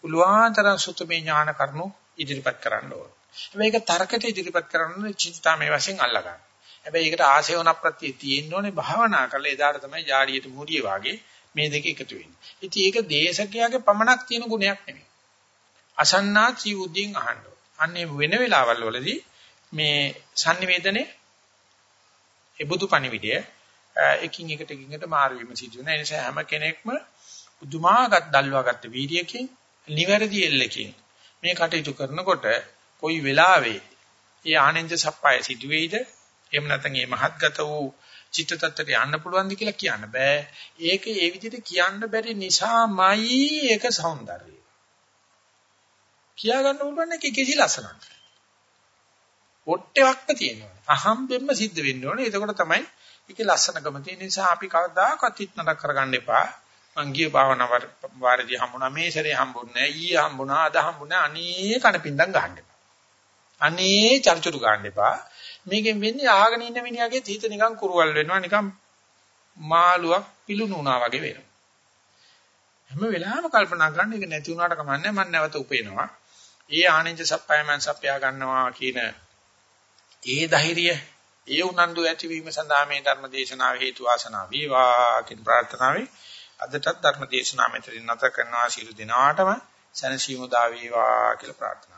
උලුවාතරන් සුතමේ ඥාන කරුණු ඉදිරිපත් කරන්න ඕන. මේක තර්කයට ඉදිරිපත් කරන්න චින්තාමේ වශයෙන් අල්ලගන්න. හැබැයි ඒකට ආශේවන ප්‍රත්‍ය තියෙන්න ඕනේ භාවනා කරලා එදාට තමයි ජාඩියට මුඩිය වාගේ මේ දෙක එකතු වෙන්නේ. ඉතින් ඒක දේශකයාගේ පමණක් තියෙන ගුණයක් නෙමෙයි. අසන්නා ජීවුද්දීන් අහන්න. අන්නේ වෙන වෙලාවල් වලදී මේ sannivedane ඒ බුදු පණිවිඩය එකින් එකට එකින් එකට මාරු වීම සිදු වෙන නිසා හැම කෙනෙක්ම පුදුමාගත් දල්වාගත්ත වීර්යයෙන් නිවැරදි එල්ලකින් මේ කටයුතු කරනකොට කොයි වෙලාවෙ ඒ ආනන්ද සප්පාය සිදු වෙයිද? එහෙම නැත්නම් මේ මහත්ගත වූ චිත්ත tattට යන්න පුළුවන්ද කියලා කියන්න බෑ. ඒක ඒ විදිහට කියන්න බැරි නිසාමයි ඒක సౌందර්යය. කියා ගන්න පුළුවන් එක කිසි ලස්සනක්. ඔට්ටෙවක්ම තියෙනවා. අහම්බෙන්න සිද්ධ වෙන්න ඕනේ. එතකොට තමයි ඒකේ ලස්සනකම තියෙන නිසා අපි කවදාකවත් හිත නරක කරගන්න එපා. මං ගිය භාවනා වාරදී හම්බුණා මේ සැරේ හම්බුන්නේ ඊයේ හම්බුණා අද හම්බුණා අනේ කණපින්දම් ගහන්න එපා. අනේ චර්චුරු ගන්න එපා. මේකෙන් වෙන්නේ ආගෙන ඉන්න මිනිහාගේ හිත නිකන් කුරුවල් වෙනවා නිකන් මාළුවක් පිලුණු වුණා වගේ වෙනවා. හැම වෙලාවෙම කල්පනා කරන්න ඒක නැති වුණාට කමන්නේ මම නැවත උපේනවා. ඒ ආනෙන්ජ සප්පය මන් සප්පයා ගන්නවා කියන ඒ ධෛර්යය ඒ උනන්දු ඇතිවීම සඳහා මේ ධර්ම දේශනාව හේතු වාසනා වේවා කියන ප්‍රාර්ථනාවයි අදටත් ධර්ම දේශනාව මෙතනින් නැත කරනවා. ශිරු දිනාටම සනසීමු දා වේවා කියලා ප්‍රාර්ථනා